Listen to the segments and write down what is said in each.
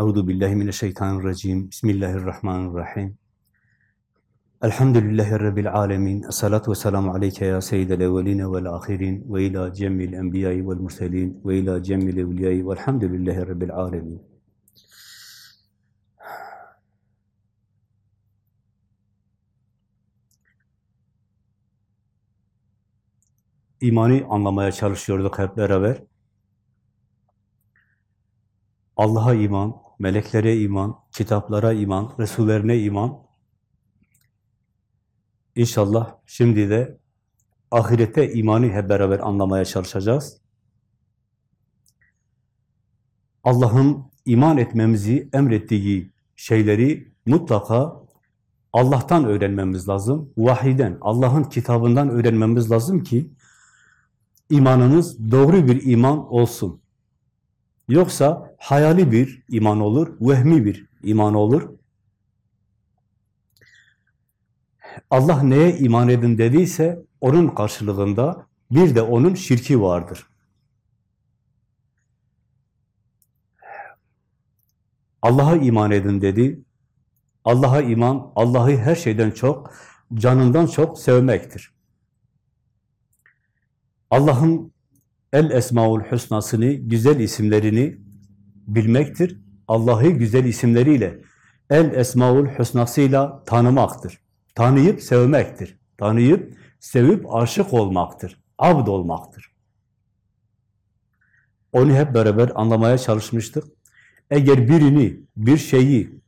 Euzu billahi mineşşeytanirracim. Bismillahirrahmanirrahim. Elhamdülillahi rabbil alamin. Essalatu vesselamu aleyke ya seyyidel evvelin ve'l ahirin ve ila cemil enbiya'i ve'l murselin ve ila cemil evliya'i ve'lhamdülillahi rabbil alamin. İmanı anlamaya çalışıyorduk hep beraber. Allah'a iman, meleklere iman, kitaplara iman, Resullerine iman. İnşallah şimdi de ahirete imanı hep beraber anlamaya çalışacağız. Allah'ın iman etmemizi emrettiği şeyleri mutlaka Allah'tan öğrenmemiz lazım. Vahiden, Allah'ın kitabından öğrenmemiz lazım ki imanımız doğru bir iman olsun. Yoksa hayali bir iman olur, vehmi bir iman olur. Allah neye iman edin dediyse onun karşılığında bir de onun şirki vardır. Allah'a iman edin dedi. Allah'a iman, Allah'ı her şeyden çok, canından çok sevmektir. Allah'ın El Esmaül Hüsna'sını, güzel isimlerini bilmektir. Allah'ı güzel isimleriyle, El Esmaül Hüsna'sıyla tanımaktır. Tanıyıp sevmektir. Tanıyıp, sevip aşık olmaktır. Abd olmaktır. Onu hep beraber anlamaya çalışmıştık. Eğer birini, bir şeyi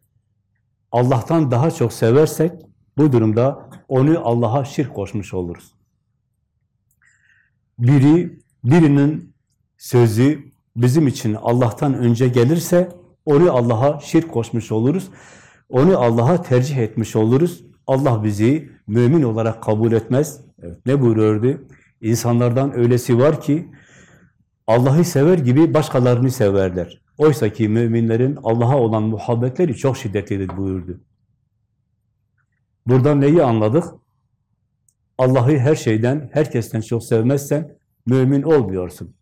Allah'tan daha çok seversek, bu durumda onu Allah'a şirk koşmuş oluruz. Biri birinin sözü bizim için Allah'tan önce gelirse onu Allah'a şirk koşmuş oluruz. Onu Allah'a tercih etmiş oluruz. Allah bizi mümin olarak kabul etmez. Evet, ne buyuruyordu? İnsanlardan öylesi var ki Allah'ı sever gibi başkalarını severler. Oysa ki müminlerin Allah'a olan muhabbetleri çok şiddetlidir buyurdu. Buradan neyi anladık? Allah'ı her şeyden, herkesten çok sevmezsen mümin olmuyorsun.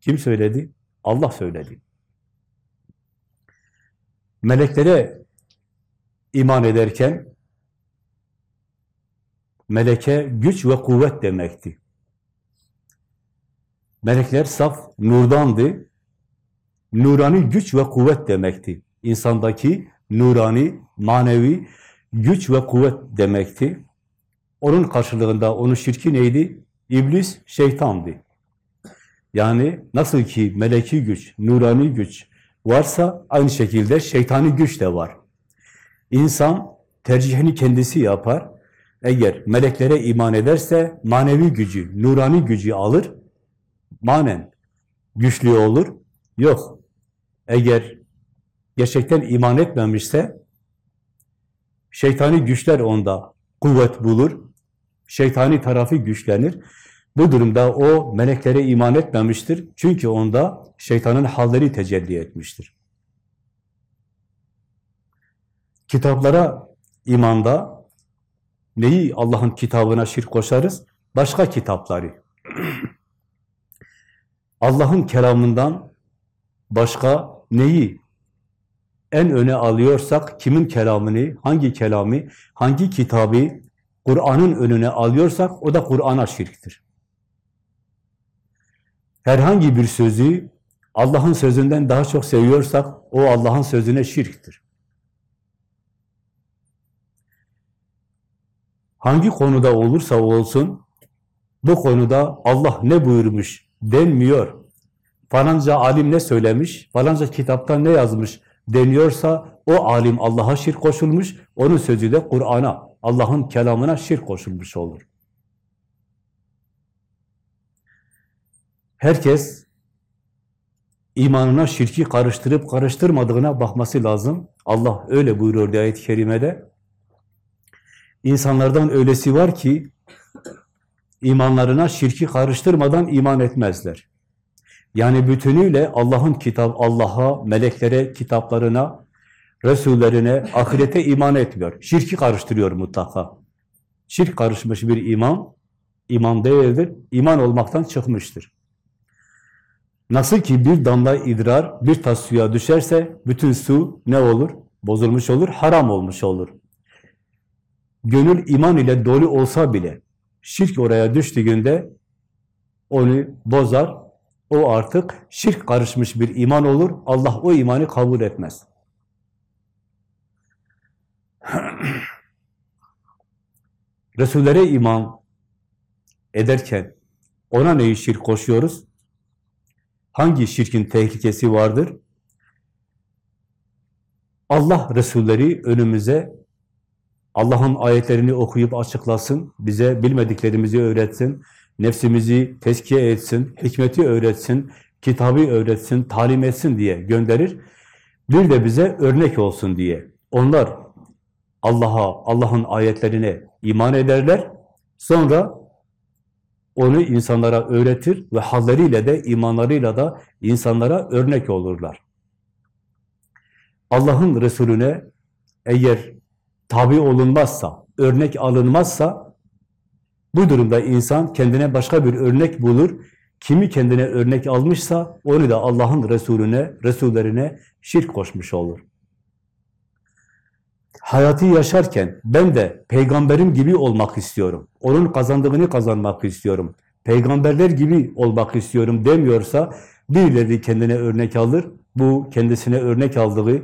Kim söyledi? Allah söyledi. Meleklere iman ederken meleke güç ve kuvvet demekti. Melekler saf nurdandı. Nurani güç ve kuvvet demekti. İnsandaki nurani, manevi güç ve kuvvet demekti. Onun karşılığında onun şirki neydi? İblis şeytandı. Yani nasıl ki meleki güç, nurani güç varsa aynı şekilde şeytani güç de var. İnsan tercihini kendisi yapar. Eğer meleklere iman ederse manevi gücü, nurani gücü alır. Manen güçlü olur. Yok. Eğer gerçekten iman etmemişse şeytani güçler onda kuvvet bulur. Şeytani tarafı güçlenir. Bu durumda o meleklere iman etmemiştir. Çünkü onda şeytanın halleri tecelli etmiştir. Kitaplara imanda neyi Allah'ın kitabına şirk koşarız? Başka kitapları. Allah'ın kelamından başka neyi en öne alıyorsak, kimin kelamını, hangi kelamı, hangi kitabı Kur'an'ın önüne alıyorsak o da Kur'an'a şirktir. Herhangi bir sözü Allah'ın sözünden daha çok seviyorsak o Allah'ın sözüne şirktir. Hangi konuda olursa olsun bu konuda Allah ne buyurmuş denmiyor. Falanca alim ne söylemiş, falanca kitapta ne yazmış deniyorsa o alim Allah'a şirk koşulmuş, onun sözü de Kur'an'a, Allah'ın kelamına şirk koşulmuş olur. Herkes imanına şirki karıştırıp karıştırmadığına bakması lazım. Allah öyle buyuruyor ayet-i kerimede. İnsanlardan öylesi var ki imanlarına şirki karıştırmadan iman etmezler. Yani bütünüyle Allah'ın kitap, Allah'a, meleklere, kitaplarına, Resullerine, ahirete iman etmiyor. Şirki karıştırıyor mutlaka. Şirk karışmış bir iman, iman değildir. İman olmaktan çıkmıştır. Nasıl ki bir damla idrar bir tas suya düşerse bütün su ne olur? Bozulmuş olur, haram olmuş olur. Gönül iman ile dolu olsa bile şirk oraya düştüğünde onu bozar. O artık şirk karışmış bir iman olur. Allah o imanı kabul etmez. Resullere iman ederken ona neyi şirk koşuyoruz? Hangi şirkin tehlikesi vardır? Allah Resulleri önümüze Allah'ın ayetlerini okuyup açıklasın, bize bilmediklerimizi öğretsin, nefsimizi tezkiye etsin, hikmeti öğretsin, kitabı öğretsin, talim etsin diye gönderir. Bir de bize örnek olsun diye. Onlar Allah'a, Allah'ın ayetlerine iman ederler. Sonra onu insanlara öğretir ve halleriyle de, imanlarıyla da insanlara örnek olurlar. Allah'ın Resulüne eğer tabi olunmazsa, örnek alınmazsa, bu durumda insan kendine başka bir örnek bulur. Kimi kendine örnek almışsa, onu da Allah'ın Resulüne, Resullerine şirk koşmuş olur. Hayatı yaşarken ben de peygamberim gibi olmak istiyorum. Onun kazandığını kazanmak istiyorum. Peygamberler gibi olmak istiyorum demiyorsa birileri kendine örnek alır. Bu kendisine örnek aldığı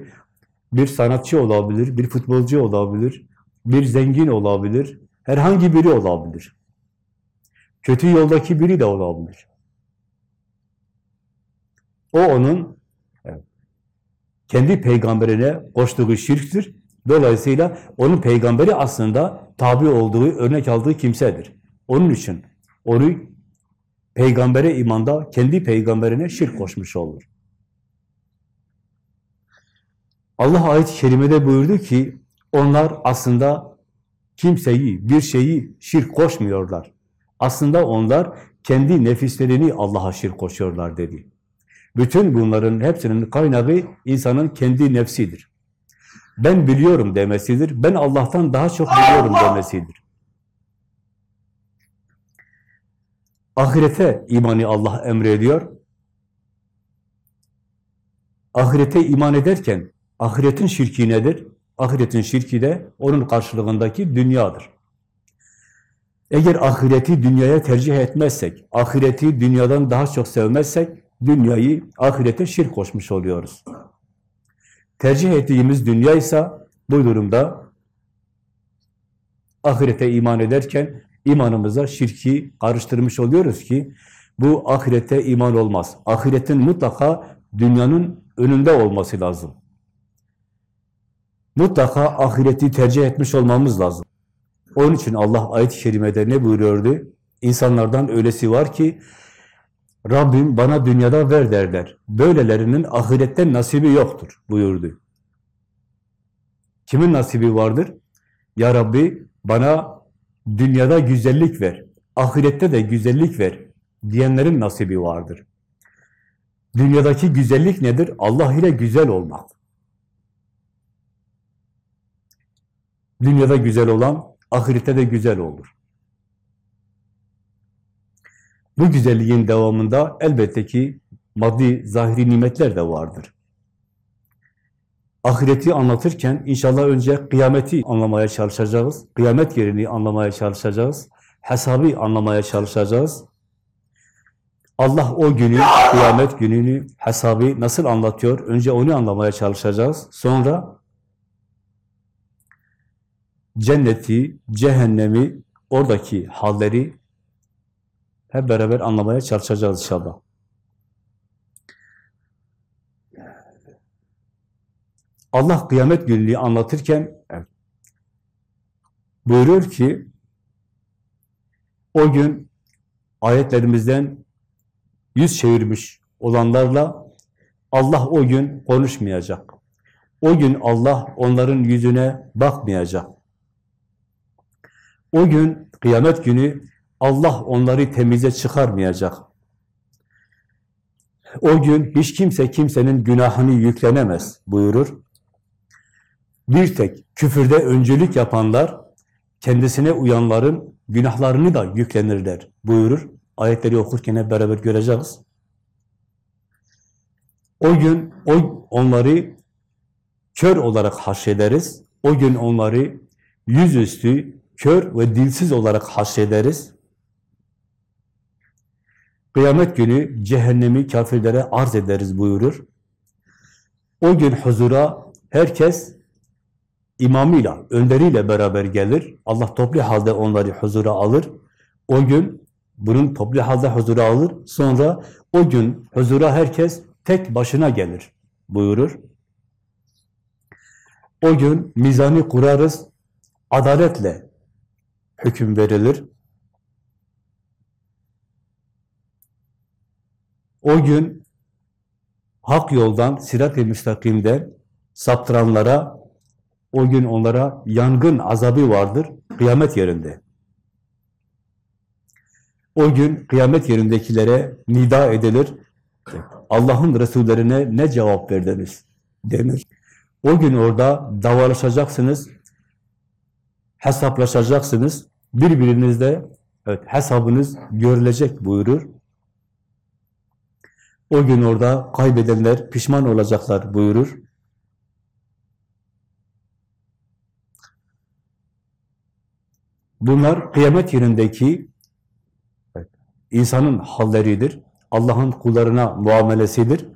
bir sanatçı olabilir, bir futbolcu olabilir, bir zengin olabilir, herhangi biri olabilir. Kötü yoldaki biri de olabilir. O onun kendi peygamberine koştuğu şirktir. Dolayısıyla onun peygamberi aslında tabi olduğu, örnek aldığı kimsedir. Onun için onu peygambere imanda kendi peygamberine şirk koşmuş olur. Allah ayet-i kerimede buyurdu ki onlar aslında kimseyi, bir şeyi şirk koşmuyorlar. Aslında onlar kendi nefislerini Allah'a şirk koşuyorlar dedi. Bütün bunların hepsinin kaynağı insanın kendi nefsidir. Ben biliyorum demesidir. Ben Allah'tan daha çok biliyorum demesidir. Ahirete imanı Allah emrediyor. Ahirete iman ederken ahiretin şirki nedir? Ahiretin şirki de onun karşılığındaki dünyadır. Eğer ahireti dünyaya tercih etmezsek, ahireti dünyadan daha çok sevmezsek, dünyayı ahirete şirk koşmuş oluyoruz. Tercih ettiğimiz dünya ise bu durumda ahirete iman ederken imanımıza şirki karıştırmış oluyoruz ki bu ahirete iman olmaz. Ahiretin mutlaka dünyanın önünde olması lazım. Mutlaka ahireti tercih etmiş olmamız lazım. Onun için Allah ayet-i kerimede ne buyuruyordu? İnsanlardan öylesi var ki Rabbim bana dünyada ver derler. Böylelerinin ahirette nasibi yoktur buyurdu. Kimin nasibi vardır? Ya Rabbi bana dünyada güzellik ver, ahirette de güzellik ver diyenlerin nasibi vardır. Dünyadaki güzellik nedir? Allah ile güzel olmak. Dünyada güzel olan, ahirette de güzel olur. Bu güzelliğin devamında elbette ki maddi, zahiri nimetler de vardır. Ahireti anlatırken inşallah önce kıyameti anlamaya çalışacağız. Kıyamet yerini anlamaya çalışacağız. Hesabı anlamaya çalışacağız. Allah o günü, kıyamet gününü, hesabı nasıl anlatıyor? Önce onu anlamaya çalışacağız. Sonra cenneti, cehennemi, oradaki halleri hep beraber anlamaya çalışacağız inşallah. Allah kıyamet gününü anlatırken buyuruyor ki o gün ayetlerimizden yüz çevirmiş olanlarla Allah o gün konuşmayacak. O gün Allah onların yüzüne bakmayacak. O gün kıyamet günü Allah onları temize çıkarmayacak. O gün hiç kimse kimsenin günahını yüklenemez buyurur. Bir tek küfürde öncülük yapanlar kendisine uyanların günahlarını da yüklenirler buyurur. Ayetleri okurken hep beraber göreceğiz. O gün o onları kör olarak haşrederiz. O gün onları yüzüstü, kör ve dilsiz olarak haşrederiz. Kıyamet günü cehennemi kafirlere arz ederiz buyurur. O gün huzura herkes imamıyla, önderiyle beraber gelir. Allah toplu halde onları huzura alır. O gün bunun toplu halde huzura alır. Sonra o gün huzura herkes tek başına gelir buyurur. O gün mizanı kurarız, adaletle hüküm verilir. O gün hak yoldan, sirat-i müstakimden saptıranlara, o gün onlara yangın azabı vardır kıyamet yerinde. O gün kıyamet yerindekilere nida edilir. Allah'ın Resullerine ne cevap verdiniz denir. O gün orada davalaşacaksınız, hesaplaşacaksınız. Birbirinizde evet, hesabınız görülecek buyurur. O gün orada kaybedenler pişman olacaklar buyurur. Bunlar kıyamet yerindeki insanın halleridir. Allah'ın kullarına muamelesidir.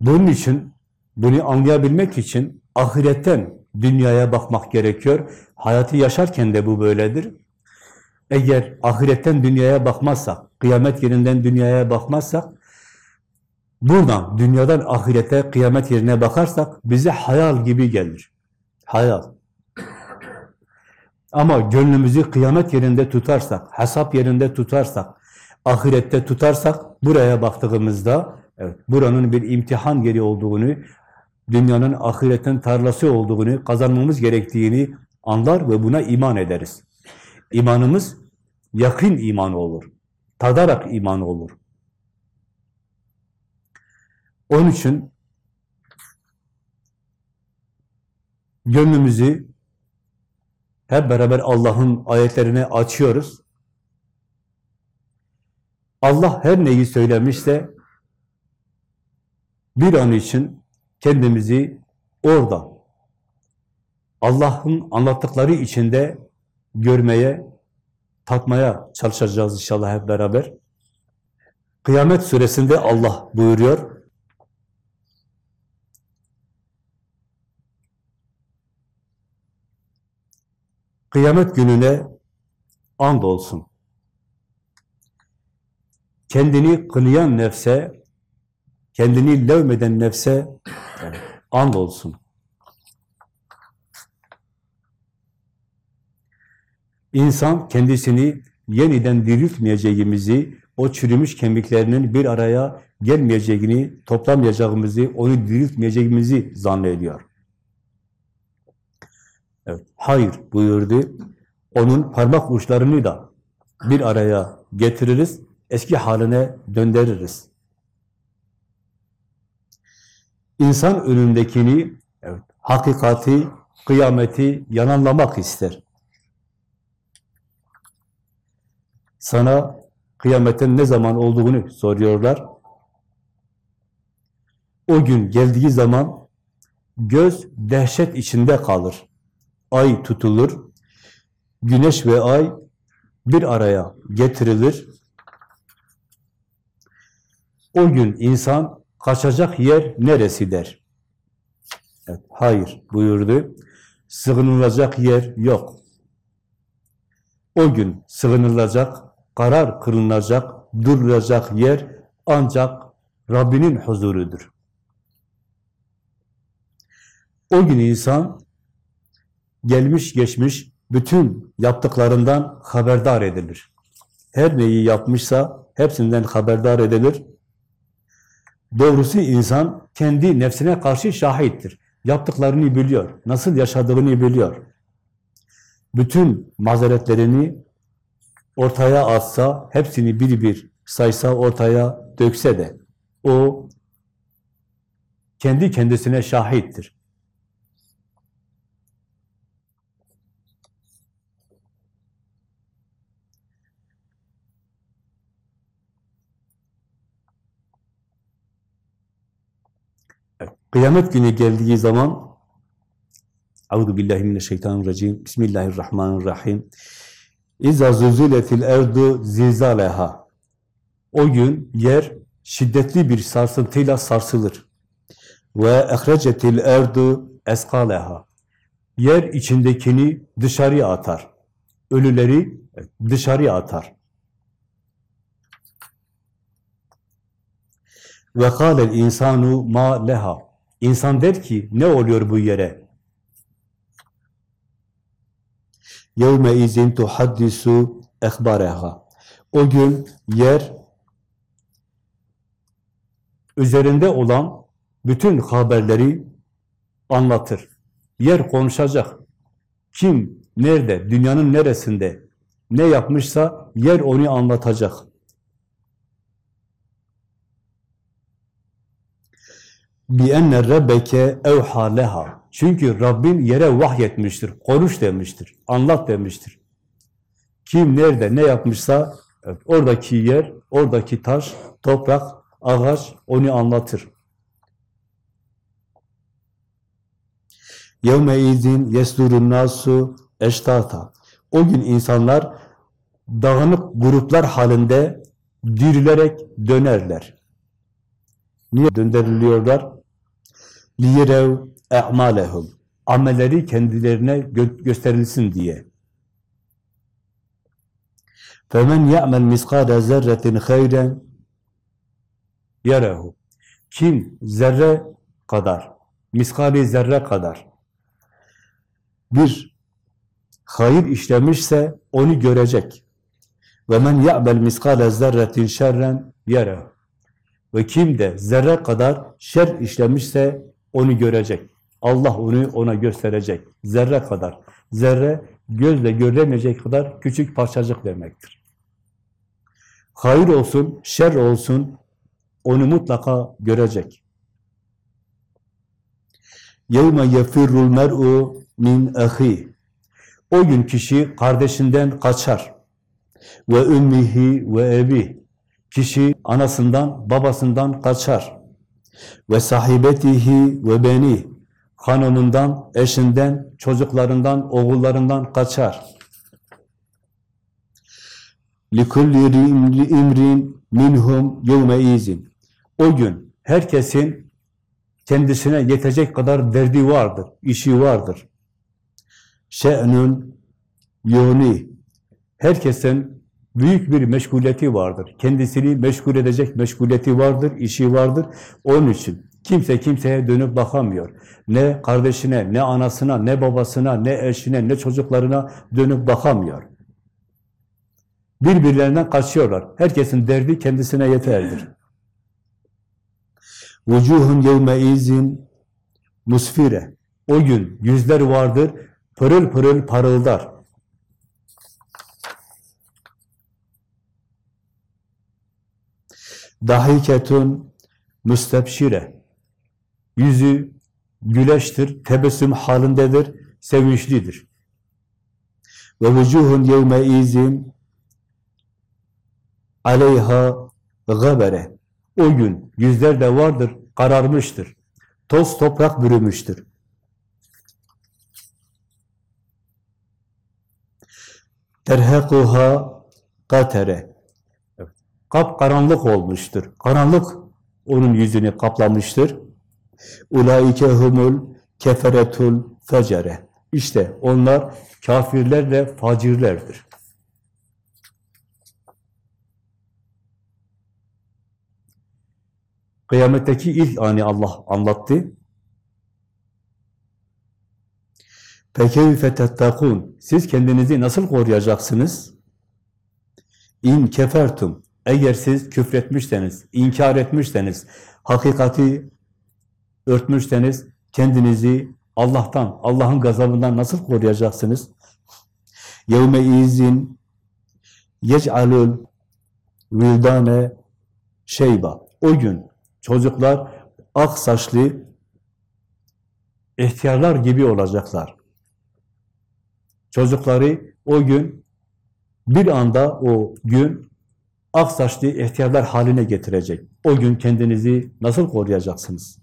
Bunun için, bunu anlayabilmek için ahiretten dünyaya bakmak gerekiyor. Hayatı yaşarken de bu böyledir. Eğer ahiretten dünyaya bakmazsak, kıyamet yerinden dünyaya bakmazsak, buradan, dünyadan ahirete, kıyamet yerine bakarsak bize hayal gibi gelir. Hayal. Ama gönlümüzü kıyamet yerinde tutarsak, hesap yerinde tutarsak, ahirette tutarsak, buraya baktığımızda, evet, buranın bir imtihan yeri olduğunu, dünyanın ahiretin tarlası olduğunu, kazanmamız gerektiğini anlar ve buna iman ederiz. İmanımız yakın iman olur. Tadarak iman olur. Onun için gönlümüzü hep beraber Allah'ın ayetlerini açıyoruz. Allah her neyi söylemişse bir an için kendimizi orada Allah'ın anlattıkları içinde görmeye, tatmaya çalışacağız inşallah hep beraber. Kıyamet suresinde Allah buyuruyor. Kıyamet gününe and olsun. Kendini kınayan nefse, kendini levmeden nefse and olsun. İnsan kendisini yeniden diriltmeyeceğimizi, o çürümüş kemiklerinin bir araya gelmeyeceğini, toplamayacağımızı, onu diriltmeyeceğimizi zannediyor. Evet, hayır buyurdu. Onun parmak uçlarını da bir araya getiririz, eski haline döndürürüz. İnsan önündekini, evet, hakikati, kıyameti yalanlamak ister. Sana kıyametin ne zaman olduğunu soruyorlar. O gün geldiği zaman göz dehşet içinde kalır. Ay tutulur, güneş ve ay bir araya getirilir. O gün insan kaçacak yer neresi der. Evet, hayır buyurdu. Sığınılacak yer yok. O gün sığınılacak, karar kılınacak, durulacak yer ancak Rabbinin huzurudur. O gün insan gelmiş geçmiş bütün yaptıklarından haberdar edilir. Her neyi yapmışsa hepsinden haberdar edilir. Doğrusu insan kendi nefsine karşı şahittir. Yaptıklarını biliyor, nasıl yaşadığını biliyor. Bütün mazeretlerini ortaya atsa, hepsini bir bir saysa, ortaya dökse de o kendi kendisine şahittir. Kıyamet günü geldiği zaman Euzu billahi mineşşeytanirracim. Bismillahirrahmanirrahim. İza zuziletil erdu zilzaleha. O gün yer şiddetli bir sarsıntıyla sarsılır. Ve ehrecetil erdu eskaleha. Yer içindekini dışarıya atar. Ölüleri dışarıya atar. Ve kâlel insanu ma leha. İnsan der ki ne oluyor bu yere? Yevme izin tuhaddisu ehbareha. O gün yer üzerinde olan bütün haberleri anlatır. Yer konuşacak. Kim, nerede, dünyanın neresinde ne yapmışsa yer onu anlatacak. بِاَنَّ رَبَّكَ اَوْحَى leha. Çünkü Rabbin yere vahyetmiştir, konuş demiştir, anlat demiştir. Kim nerede ne yapmışsa evet, oradaki yer, oradaki taş, toprak, ağaç onu anlatır. يَوْمَ اِذٍ يَسْدُرُ النَّاسُ eştata. O gün insanlar dağınık gruplar halinde dirilerek dönerler. Niye döndürülüyorlar? Liyerev e'malehum. Amelleri kendilerine gö gösterilsin diye. Femen ya'mel miskale zerretin hayren yarehu. Kim zerre kadar, miskali zerre kadar bir hayır işlemişse onu görecek. Ve men ya'mel miskale zerretin şerren yarehu. Ve kim de zerre kadar şer işlemişse onu görecek. Allah onu ona gösterecek. Zerre kadar. Zerre gözle göremeyecek kadar küçük parçacık demektir. Hayır olsun, şer olsun onu mutlaka görecek. يَوْمَ يَفِرُّ الْمَرْءُ min ahi. O gün kişi kardeşinden kaçar. Ve ümmihi ve ebi. Kişi anasından, babasından kaçar ve sahibetihi ve beni hanımından, eşinden, çocuklarından, oğullarından kaçar. لِكُلِّ imrin minhum yevme izin. O gün herkesin kendisine yetecek kadar derdi vardır, işi vardır. Şe'nün yoni. Herkesin Büyük bir meşguliyeti vardır. Kendisini meşgul edecek meşguliyeti vardır, işi vardır. Onun için kimse kimseye dönüp bakamıyor. Ne kardeşine, ne anasına, ne babasına, ne eşine, ne çocuklarına dönüp bakamıyor. Birbirlerinden kaçıyorlar. Herkesin derdi kendisine yeterdir. Vucuhun yevme izin musfire. O gün yüzler vardır, pırıl pırıl parıldar. Dahiketun müstebşire. Yüzü güleştir, tebessüm halindedir, sevinçlidir. Ve vücuhun yevme izin aleyha gabere. O gün yüzler de vardır, kararmıştır. Toz toprak bürümüştür. Terhekuha katere. Kap karanlık olmuştur. Karanlık onun yüzünü kaplamıştır. Ulaike humul keferetul fecere. İşte onlar kafirler ve facirlerdir. Kıyametteki ilk ani Allah anlattı. Fekeyfe tettakun. Siz kendinizi nasıl koruyacaksınız? İn kefertum. Eğer siz küfretmişseniz, inkar etmişseniz, hakikati örtmüşseniz kendinizi Allah'tan, Allah'ın gazabından nasıl koruyacaksınız? Yevme izin yec'alul vildane şeyba. O gün çocuklar ak saçlı ihtiyarlar gibi olacaklar. Çocukları o gün bir anda o gün ak saçlı ihtiyarlar haline getirecek. O gün kendinizi nasıl koruyacaksınız?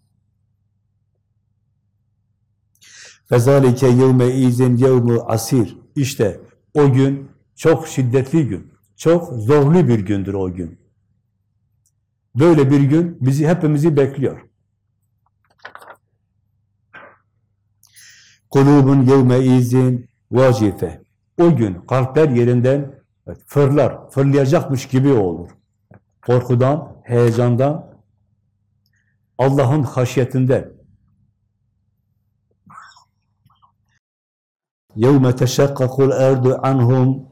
Fezalike yevme izin yevmu asir. İşte o gün çok şiddetli gün, çok zorlu bir gündür o gün. Böyle bir gün bizi hepimizi bekliyor. Kulubun yevme izin vazife. O gün kalpler yerinden fırlar, fırlayacakmış gibi olur. Korkudan, heyecandan, Allah'ın haşyetinden. يَوْمَ تَشَقَّقُ الْاَرْضُ عَنْهُمْ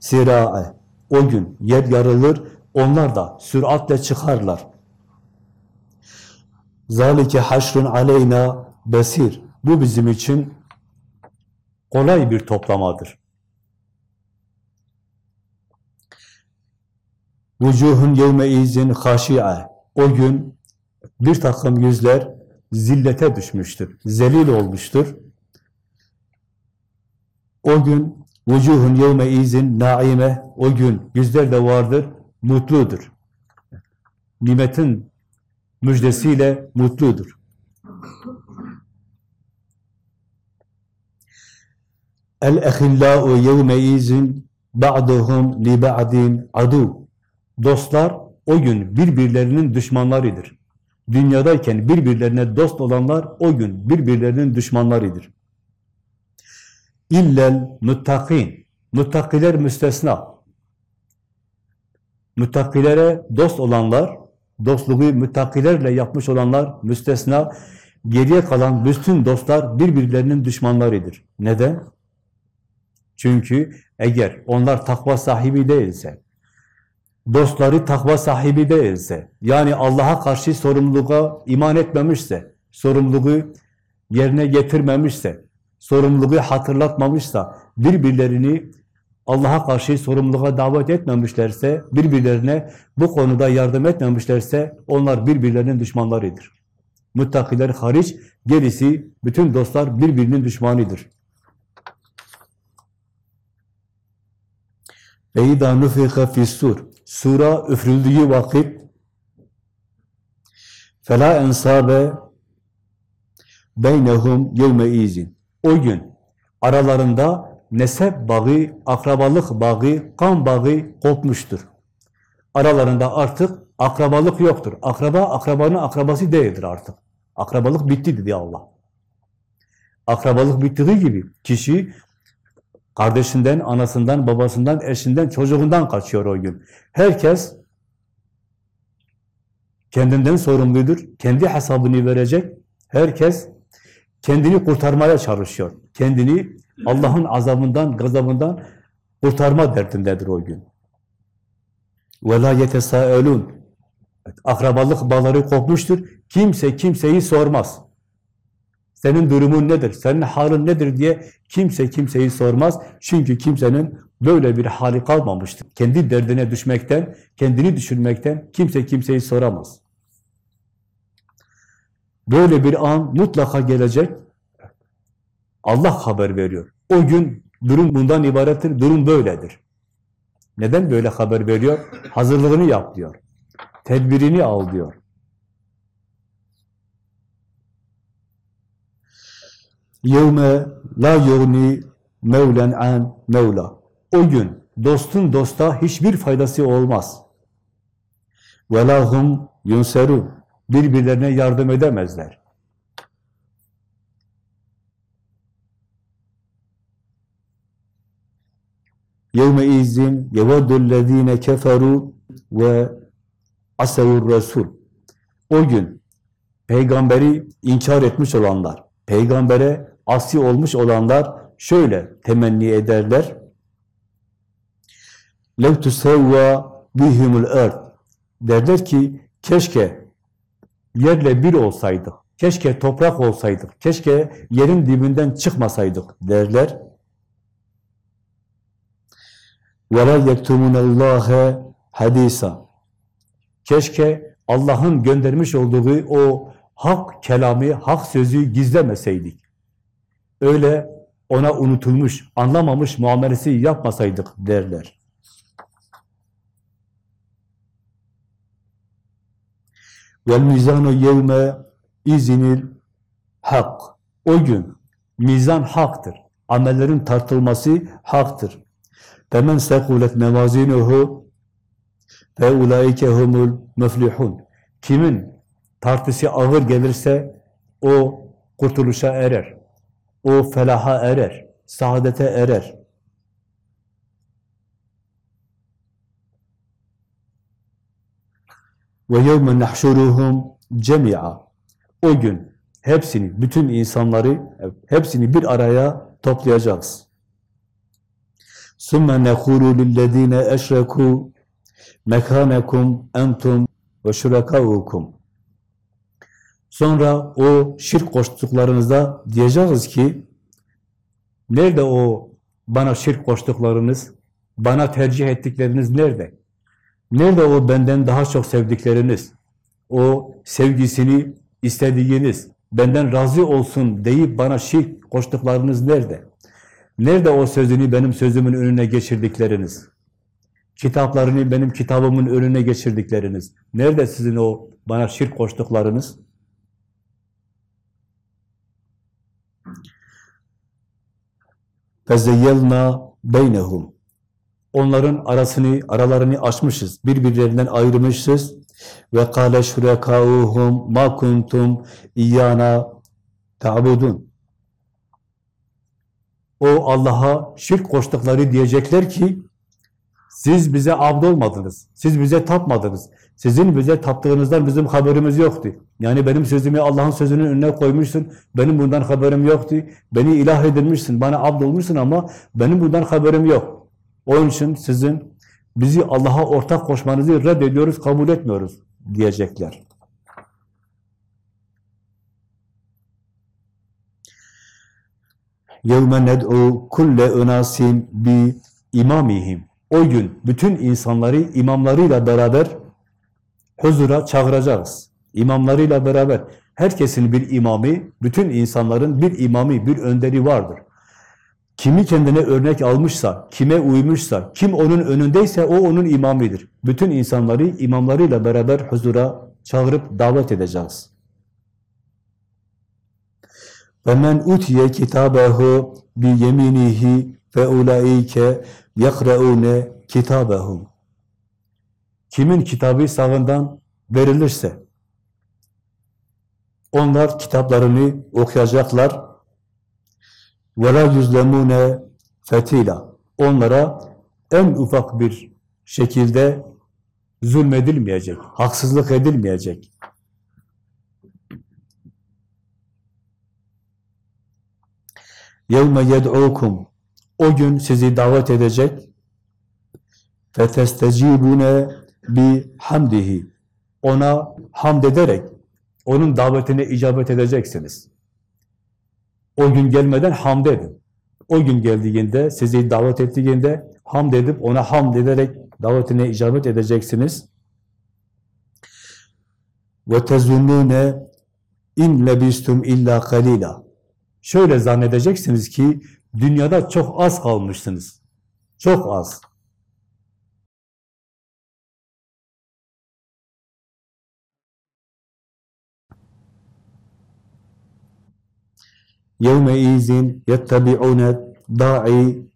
سِرَاءَ O gün yer yarılır, onlar da süratle çıkarlar. ذَٰلِكَ حَشْرٌ عَلَيْنَا besir. Bu bizim için kolay bir toplamadır. Vucuhun yevme izin haşi'a. O gün bir takım yüzler zillete düşmüştür, zelil olmuştur. O gün vucuhun yevme izin naime. O gün yüzler de vardır, mutludur. Nimetin müjdesiyle mutludur. El-ehillâ'u yevme izin ba'duhum li ba'din adu. Dostlar o gün birbirlerinin düşmanlarıdır. Dünyadayken birbirlerine dost olanlar o gün birbirlerinin düşmanlarıdır. İllel muttakin. Muttakiler müstesna. Muttakilere dost olanlar, dostluğu müttakilerle yapmış olanlar müstesna, geriye kalan bütün dostlar birbirlerinin düşmanlarıdır. Neden? Çünkü eğer onlar takva sahibi değilse, dostları takva sahibi değilse, yani Allah'a karşı sorumluluğa iman etmemişse, sorumluluğu yerine getirmemişse, sorumluluğu hatırlatmamışsa, birbirlerini Allah'a karşı sorumluluğa davet etmemişlerse, birbirlerine bu konuda yardım etmemişlerse, onlar birbirlerinin düşmanlarıdır. Muttakiler hariç, gerisi, bütün dostlar birbirinin düşmanıdır. Eyda nufika fissur. Sura üfrüldüğü vakit fela ensabe beynehum yevme izin. O gün aralarında nesep bağı, akrabalık bağı, kan bağı kopmuştur. Aralarında artık akrabalık yoktur. Akraba, akrabanın akrabası değildir artık. Akrabalık bitti dedi Allah. Akrabalık bittiği gibi kişi Kardeşinden, anasından, babasından, eşinden, çocuğundan kaçıyor o gün. Herkes kendinden sorumludur. Kendi hesabını verecek. Herkes kendini kurtarmaya çalışıyor. Kendini Allah'ın azabından, gazabından kurtarma derdindedir o gün. وَلَا يَتَسَاءَلُونَ Akrabalık bağları kopmuştur. Kimse kimseyi sormaz. Senin durumun nedir? Senin halin nedir diye kimse kimseyi sormaz. Çünkü kimsenin böyle bir hali kalmamıştır. Kendi derdine düşmekten, kendini düşünmekten kimse kimseyi soramaz. Böyle bir an mutlaka gelecek. Allah haber veriyor. O gün durum bundan ibarettir, durum böyledir. Neden böyle haber veriyor? Hazırlığını yap diyor. Tedbirini al diyor. Yevme la yogni mevlen an mevla. O gün dostun dosta hiçbir faydası olmaz. Ve lahum yunserun. Birbirlerine yardım edemezler. Yevme izin yeveddullezine keferu ve asevur resul. O gün peygamberi inkar etmiş olanlar, peygambere asi olmuş olanlar şöyle temenni ederler. لَوْ تُسَوَّا بِهِمُ الْاَرْضِ Derler ki keşke yerle bir olsaydık, keşke toprak olsaydık, keşke yerin dibinden çıkmasaydık derler. وَلَا يَكْتُمُونَ اللّٰهَ hadisa. Keşke Allah'ın göndermiş olduğu o hak kelamı, hak sözü gizlemeseydik öyle ona unutulmuş, anlamamış muamelesi yapmasaydık derler. Vel mizanu yevme izinil hak. O gün Mizan haktır. Amellerin tartılması haktır. Femen sekulet mevazinuhu fe ulaike humul müflihun. Kimin tartısı ağır gelirse o kurtuluşa erer. O felaha erer. Saadete erer. Ve yevme nahşuruhum cemi'a. O gün hepsini, bütün insanları, hepsini bir araya toplayacağız. ثُمَّ نَقُولُ لِلَّذ۪ينَ اَشْرَكُوا مَكَانَكُمْ اَنْتُمْ وَشُرَكَاُكُمْ Sonra o şirk koştuklarınızda diyeceğiz ki, nerede o bana şirk koştuklarınız, bana tercih ettikleriniz nerede? Nerede o benden daha çok sevdikleriniz? O sevgisini istediğiniz, benden razı olsun deyip bana şirk koştuklarınız nerede? Nerede o sözünü benim sözümün önüne geçirdikleriniz? Kitaplarını benim kitabımın önüne geçirdikleriniz? Nerede sizin o bana şirk koştuklarınız? فَزَيَّلْنَا بَيْنَهُمْ Onların arasını, aralarını açmışız. Birbirlerinden ayırmışız. Ve kâle şurekâuhum ma kuntum iyyâna ta'budun. O Allah'a şirk koştukları diyecekler ki siz bize abd olmadınız. Siz bize tapmadınız. Sizin bize taptığınızdan bizim haberimiz yoktu. Yani benim sözümü Allah'ın sözünün önüne koymuşsun. Benim bundan haberim yoktu. Beni ilah edilmişsin. Bana abd olmuşsun ama benim bundan haberim yok. Onun için sizin bizi Allah'a ortak koşmanızı reddediyoruz, kabul etmiyoruz diyecekler. يَوْمَ نَدْعُوا كُلَّ اُنَاسٍ بِاِمَامِهِمْ O gün bütün insanları imamlarıyla beraber huzura çağıracağız. İmamlarıyla beraber herkesin bir imamı, bütün insanların bir imamı, bir önderi vardır. Kimi kendine örnek almışsa, kime uymuşsa, kim onun önündeyse o onun imamidir. Bütün insanları imamlarıyla beraber huzura çağırıp davet edeceğiz. Ve men utiye kitabehu bi yeminihi ve ulaike yakraune kitabehum Kimin kitabı sağından verilirse, onlar kitaplarını okuyacaklar, وَلَا يُزْلَمُونَ fetila. Onlara en ufak bir şekilde zulmedilmeyecek, haksızlık edilmeyecek. يَوْمَ يَدْعُوكُمْ O gün sizi davet edecek. فَتَسْتَجِيبُونَ bi hamdihi. Ona hamd ederek onun davetine icabet edeceksiniz. O gün gelmeden hamd edin. O gün geldiğinde, sizi davet ettiğinde hamd edip ona hamd ederek davetine icabet edeceksiniz. Ve tezunnune in lebistum illa kalila. Şöyle zannedeceksiniz ki dünyada çok az kalmışsınız. Çok az. يَوْمَئِذٍ يَتَّبِعُونَ da'i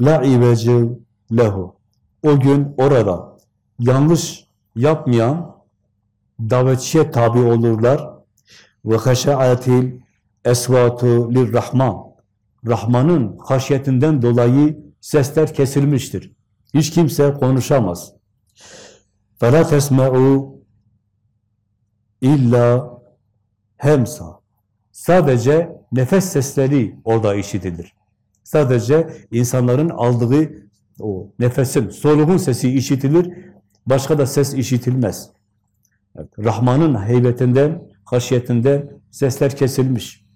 la ivece lehu. O gün orada yanlış yapmayan davetçiye tabi olurlar. Ve haşaatil esvatu lirrahman. Rahman'ın haşyetinden dolayı sesler kesilmiştir. Hiç kimse konuşamaz. فَلَا تَسْمَعُوا illa hemsa. Sadece nefes sesleri orada işitilir. Sadece insanların aldığı o nefesin, soluğun sesi işitilir. Başka da ses işitilmez. Evet, Rahman'ın heybetinden, haşiyetinden sesler kesilmiş.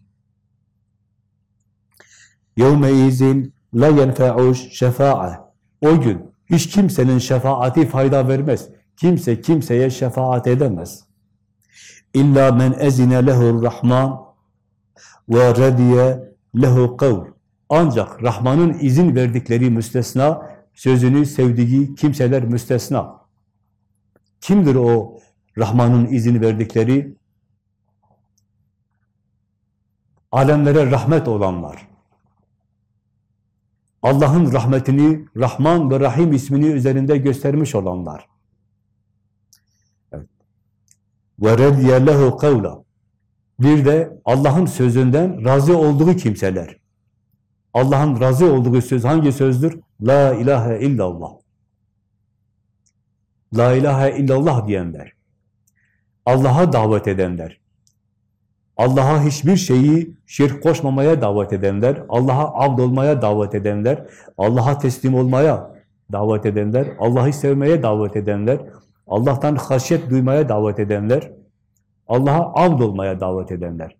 يَوْمَ اِذٍ la يَنْفَعُشْ şefa'a. O gün hiç kimsenin şefaati fayda vermez. Kimse kimseye şefaat edemez. İlla men ezine lehur rahman ve rediye lehu kavl. Ancak Rahman'ın izin verdikleri müstesna, sözünü sevdiği kimseler müstesna. Kimdir o Rahman'ın izin verdikleri? alemlere rahmet olanlar, Allah'ın rahmetini, Rahman ve Rahim ismini üzerinde göstermiş olanlar. Ve rediye lehu kavla. Bir de Allah'ın sözünden razı olduğu kimseler. Allah'ın razı olduğu söz hangi sözdür? La ilahe illallah. La ilahe illallah diyenler. Allah'a davet edenler. Allah'a hiçbir şeyi şirk koşmamaya davet edenler, Allah'a abd olmaya davet edenler, Allah'a teslim olmaya davet edenler, Allah'ı sevmeye davet edenler, Allah'tan haşyet duymaya davet edenler, Allah'a abd olmaya davet edenler.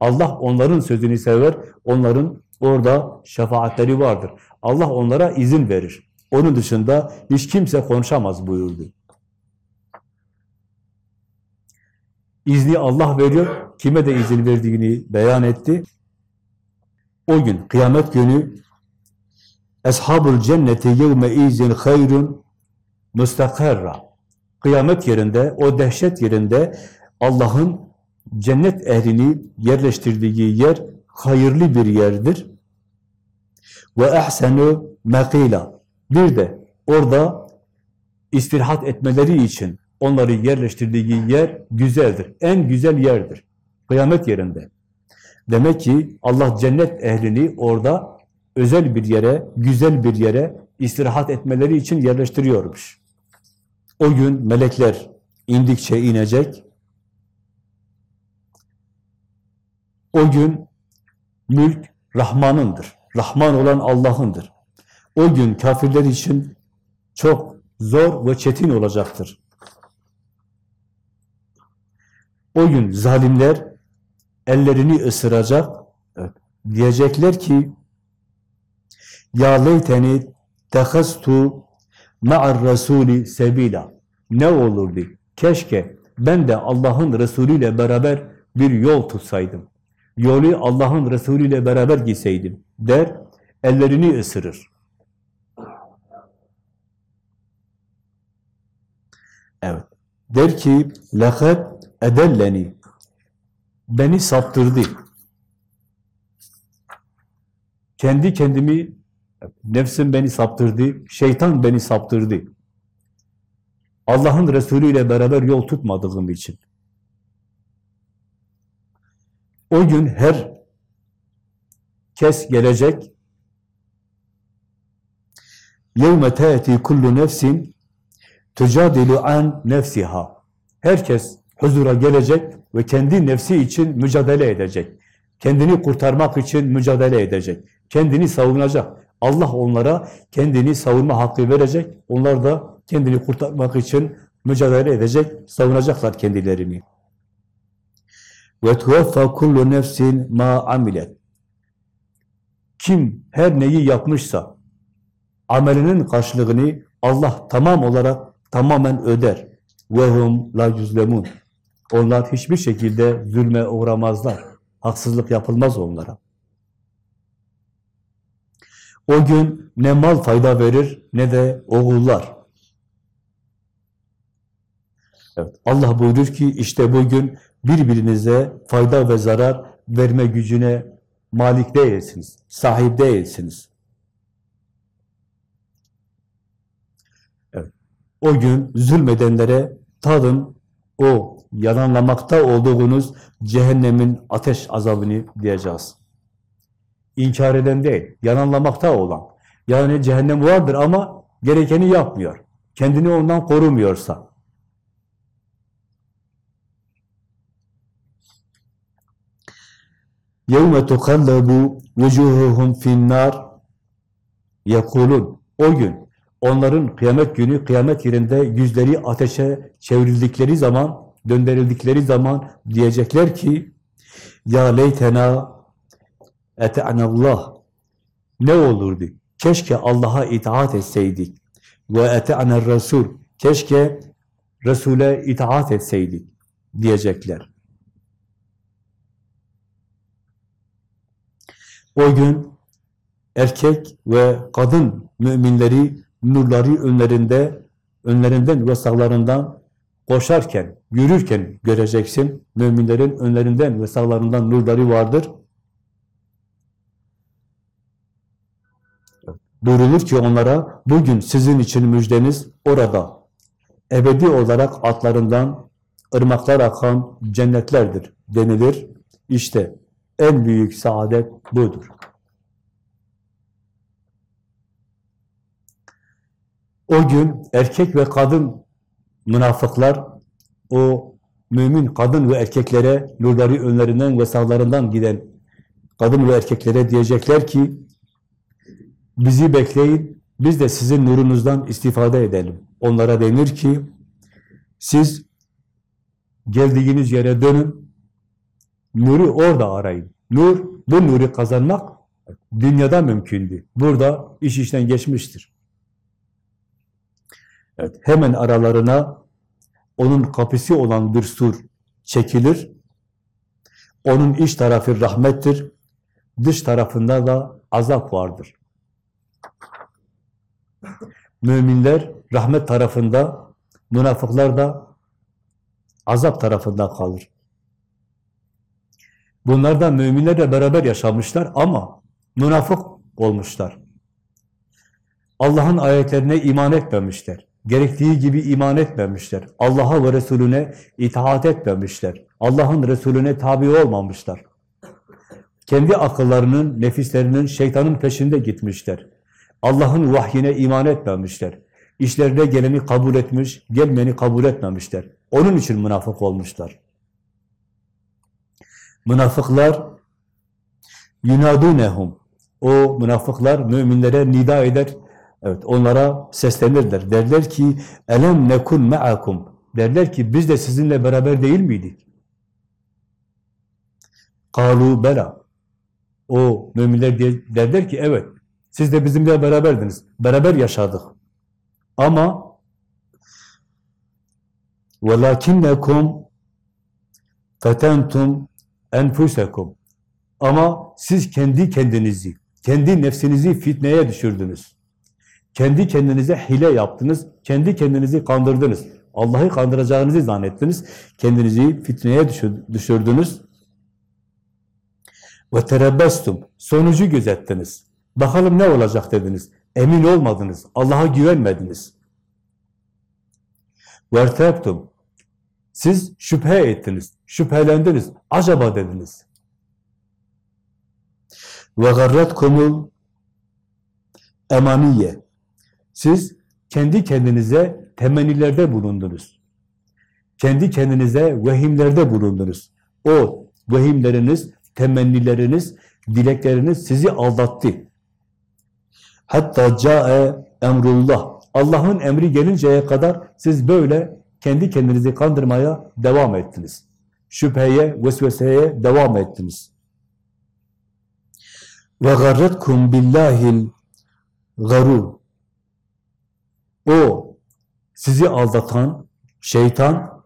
Allah onların sözünü sever, onların orada şefaatleri vardır. Allah onlara izin verir. Onun dışında hiç kimse konuşamaz buyurdu. İzni Allah veriyor. Kime de izin verdiğini beyan etti. O gün, kıyamet günü Eshabul cenneti yevme izin hayrun müstakarra. Kıyamet yerinde, o dehşet yerinde Allah'ın cennet ehlini yerleştirdiği yer hayırlı bir yerdir. Ve ehsenu mekila. Bir de orada istirahat etmeleri için onları yerleştirdiği yer güzeldir. En güzel yerdir. Kıyamet yerinde. Demek ki Allah cennet ehlini orada özel bir yere, güzel bir yere istirahat etmeleri için yerleştiriyormuş. O gün melekler indikçe inecek. O gün mülk Rahman'ındır. Rahman olan Allah'ındır. O gün kafirler için çok zor ve çetin olacaktır. O gün zalimler ellerini ısıracak, diyecekler ki ya leyteni tehastu ma'ar rasuli sebila ne olurdu? Keşke ben de Allah'ın Resulü ile beraber bir yol tutsaydım Yolu Allah'ın Resulü ile beraber gitseydim der, ellerini ısırır. Evet. Der ki, لَقَدْ edelleni beni saptırdı. Kendi kendimi nefsim beni saptırdı, şeytan beni saptırdı. Allah'ın Resulü ile beraber yol tutmadığım için. O gün her kes gelecek. Yevme te'ti kullu nefsin tecadilu an nefsiha. Herkes huzura gelecek ve kendi nefsi için mücadele edecek. Kendini kurtarmak için mücadele edecek. Kendini savunacak. Allah onlara kendini savunma hakkı verecek. Onlar da kendini kurtarmak için mücadele edecek, savunacaklar kendilerini. Ve tuvaffa kullu nefsin ma amilet. Kim her neyi yapmışsa amelinin karşılığını Allah tamam olarak tamamen öder. Ve hum la yuzlemun. Onlar hiçbir şekilde zulme uğramazlar. Haksızlık yapılmaz onlara. O gün ne mal fayda verir ne de oğullar. Evet, Allah buyurur ki işte bugün birbirinize fayda ve zarar verme gücüne malik değilsiniz, sahip değilsiniz. Evet. O gün zulmedenlere tadın o yalanlamakta olduğunuz cehennemin ateş azabını diyeceğiz. İnkar eden değil, yalanlamakta olan. Yani cehennem vardır ama gerekeni yapmıyor. Kendini ondan korumuyorsa. يَوْمَ تُقَلَّبُ وُجُوهُهُمْ فِي النَّارِ يَقُولُونَ O gün onların kıyamet günü, kıyamet yerinde yüzleri ateşe çevrildikleri zaman döndürüldükleri zaman diyecekler ki ya leytena ete'anallah ne olurdu? Keşke Allah'a itaat etseydik. Ve ete'aner Resul keşke Resul'e itaat etseydik diyecekler. O gün erkek ve kadın müminleri nurları önlerinde önlerinden ve sağlarından koşarken, yürürken göreceksin. Müminlerin önlerinden ve sağlarından nurları vardır. Buyrulur ki onlara bugün sizin için müjdeniz orada. Ebedi olarak atlarından ırmaklar akan cennetlerdir denilir. İşte en büyük saadet budur. O gün erkek ve kadın münafıklar o mümin kadın ve erkeklere nurları önlerinden ve sağlarından giden kadın ve erkeklere diyecekler ki bizi bekleyin, biz de sizin nurunuzdan istifade edelim. Onlara denir ki siz geldiğiniz yere dönün, nuru orada arayın. Nur, bu nuru kazanmak dünyada mümkündü. Burada iş işten geçmiştir. Evet, hemen aralarına onun kapısı olan bir sur çekilir. Onun iç tarafı rahmettir. Dış tarafında da azap vardır. Müminler rahmet tarafında, münafıklar da azap tarafında kalır. Bunlar da müminlerle beraber yaşamışlar ama münafık olmuşlar. Allah'ın ayetlerine iman etmemişler. Gerektiği gibi iman etmemişler. Allah'a ve Resulüne itaat etmemişler. Allah'ın Resulüne tabi olmamışlar. Kendi akıllarının, nefislerinin, şeytanın peşinde gitmişler. Allah'ın vahyine iman etmemişler. İşlerine geleni kabul etmiş, gelmeni kabul etmemişler. Onun için münafık olmuşlar. Münafıklar yunadunehum. O münafıklar müminlere nida eder, Evet, onlara seslenirler. Derler ki, elem nekun me'akum. Derler ki, biz de sizinle beraber değil miydik? Kalu bela. O müminler derler ki, evet, siz de bizimle beraberdiniz. Beraber yaşadık. Ama وَلَكِنَّكُمْ فَتَنْتُمْ enfusekum. Ama siz kendi kendinizi, kendi nefsinizi fitneye düşürdünüz. Kendi kendinize hile yaptınız, kendi kendinizi kandırdınız. Allah'ı kandıracağınızı zannettiniz. Kendinizi fitneye düşürdünüz. Ve terebbestum. Sonucu gözettiniz. Bakalım ne olacak dediniz. Emin olmadınız. Allah'a güvenmediniz. Vertebtum. Siz şüphe ettiniz. Şüphelendiniz. Acaba dediniz. Ve garretkumul emaniye. Siz kendi kendinize temennilerde bulundunuz. Kendi kendinize vehimlerde bulundunuz. O vehimleriniz, temennileriniz, dilekleriniz sizi aldattı. Hatta cae emrullah. Allah'ın emri gelinceye kadar siz böyle kendi kendinizi kandırmaya devam ettiniz. Şüpheye, vesveseye devam ettiniz. Ve garretkum billahil garur. O sizi aldatan şeytan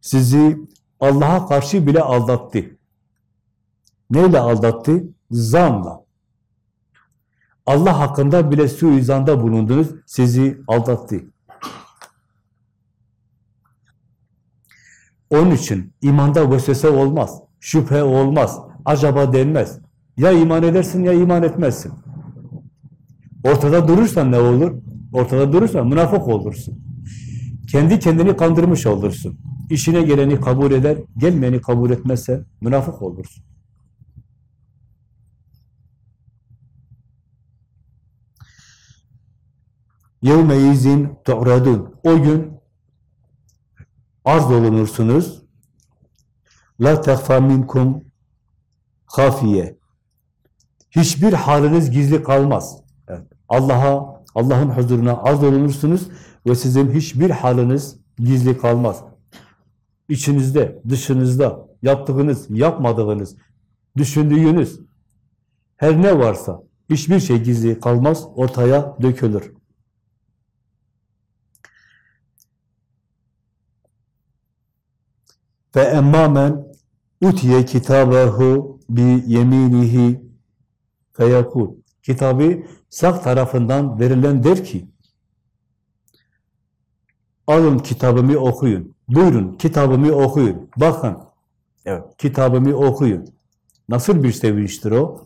sizi Allah'a karşı bile aldattı. Neyle aldattı? Zanla. Allah hakkında bile suizanda bulundunuz, sizi aldattı. Onun için imanda vesvese olmaz, şüphe olmaz, acaba denmez. Ya iman edersin ya iman etmezsin. Ortada durursan ne olur? Ortada durursan münafık olursun. Kendi kendini kandırmış olursun. İşine geleni kabul eder, gelmeyeni kabul etmezse münafık olursun. يَوْمَ izin تُعْرَدُونَ O gün arz olunursunuz. La tehfa minkum hafiye. Hiçbir haliniz gizli kalmaz. Evet. Allah'a Allah'ın huzuruna arz olunursunuz ve sizin hiçbir haliniz gizli kalmaz. İçinizde, dışınızda, yaptığınız, yapmadığınız, düşündüğünüz, her ne varsa hiçbir şey gizli kalmaz, ortaya dökülür. Ve emmamen utiye kitabehu bi yeminihi feyekul. Kitabı sağ tarafından verilen der ki, alın kitabımı okuyun, buyurun kitabımı okuyun, bakın, evet, kitabımı okuyun. Nasıl bir sevinçtir o?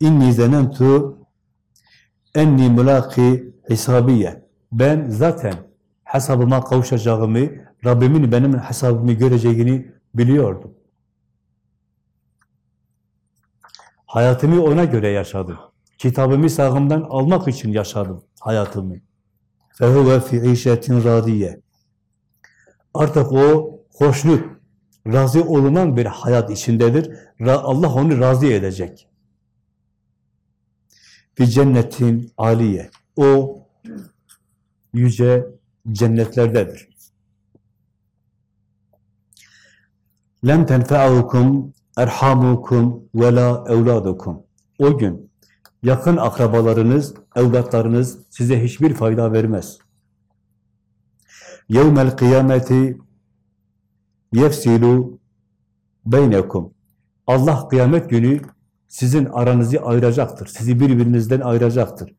İnni zenentu enni mulaki hesabiye. Ben zaten hesabıma kavuşacağımı, Rabbimin benim hesabımı göreceğini biliyordum. Hayatımı ona göre yaşadım. Kitabımı sağımdan almak için yaşadım hayatımı. فَهُوَ فِي عِيشَةٍ رَادِيَّ Artık o hoşnut, razı olunan bir hayat içindedir. Allah onu razı edecek. Bir cennetin aliye. O yüce cennetlerdedir. Lem tenfe'ukum erhamukum ve la evladukum. O gün yakın akrabalarınız, evlatlarınız size hiçbir fayda vermez. Yevmel kıyameti yefsilu beynekum. Allah kıyamet günü sizin aranızı ayıracaktır. Sizi birbirinizden ayıracaktır.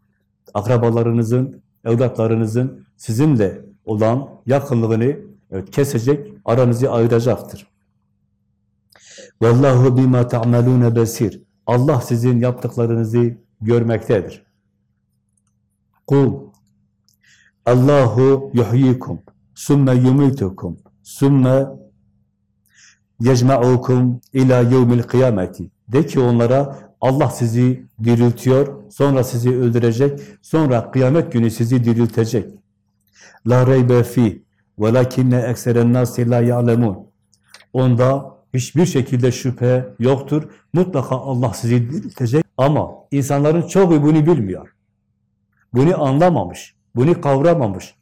Akrabalarınızın, evlatlarınızın sizinle olan yakınlığını evet, kesecek, aranızı ayıracaktır. Vallahu bima ta'malun besir. Allah sizin yaptıklarınızı görmektedir. Kul Allahu yuhyikum sümme yumitukum sümme yecma'ukum ila yevmil kıyameti. De ki onlara Allah sizi diriltiyor, sonra sizi öldürecek, sonra kıyamet günü sizi diriltecek. La reybe fi velakinne ekseren nasi la ya'lemun. Onda hiçbir şekilde şüphe yoktur. Mutlaka Allah sizi diriltecek ama insanların çoğu bunu bilmiyor. Bunu anlamamış, bunu kavramamış.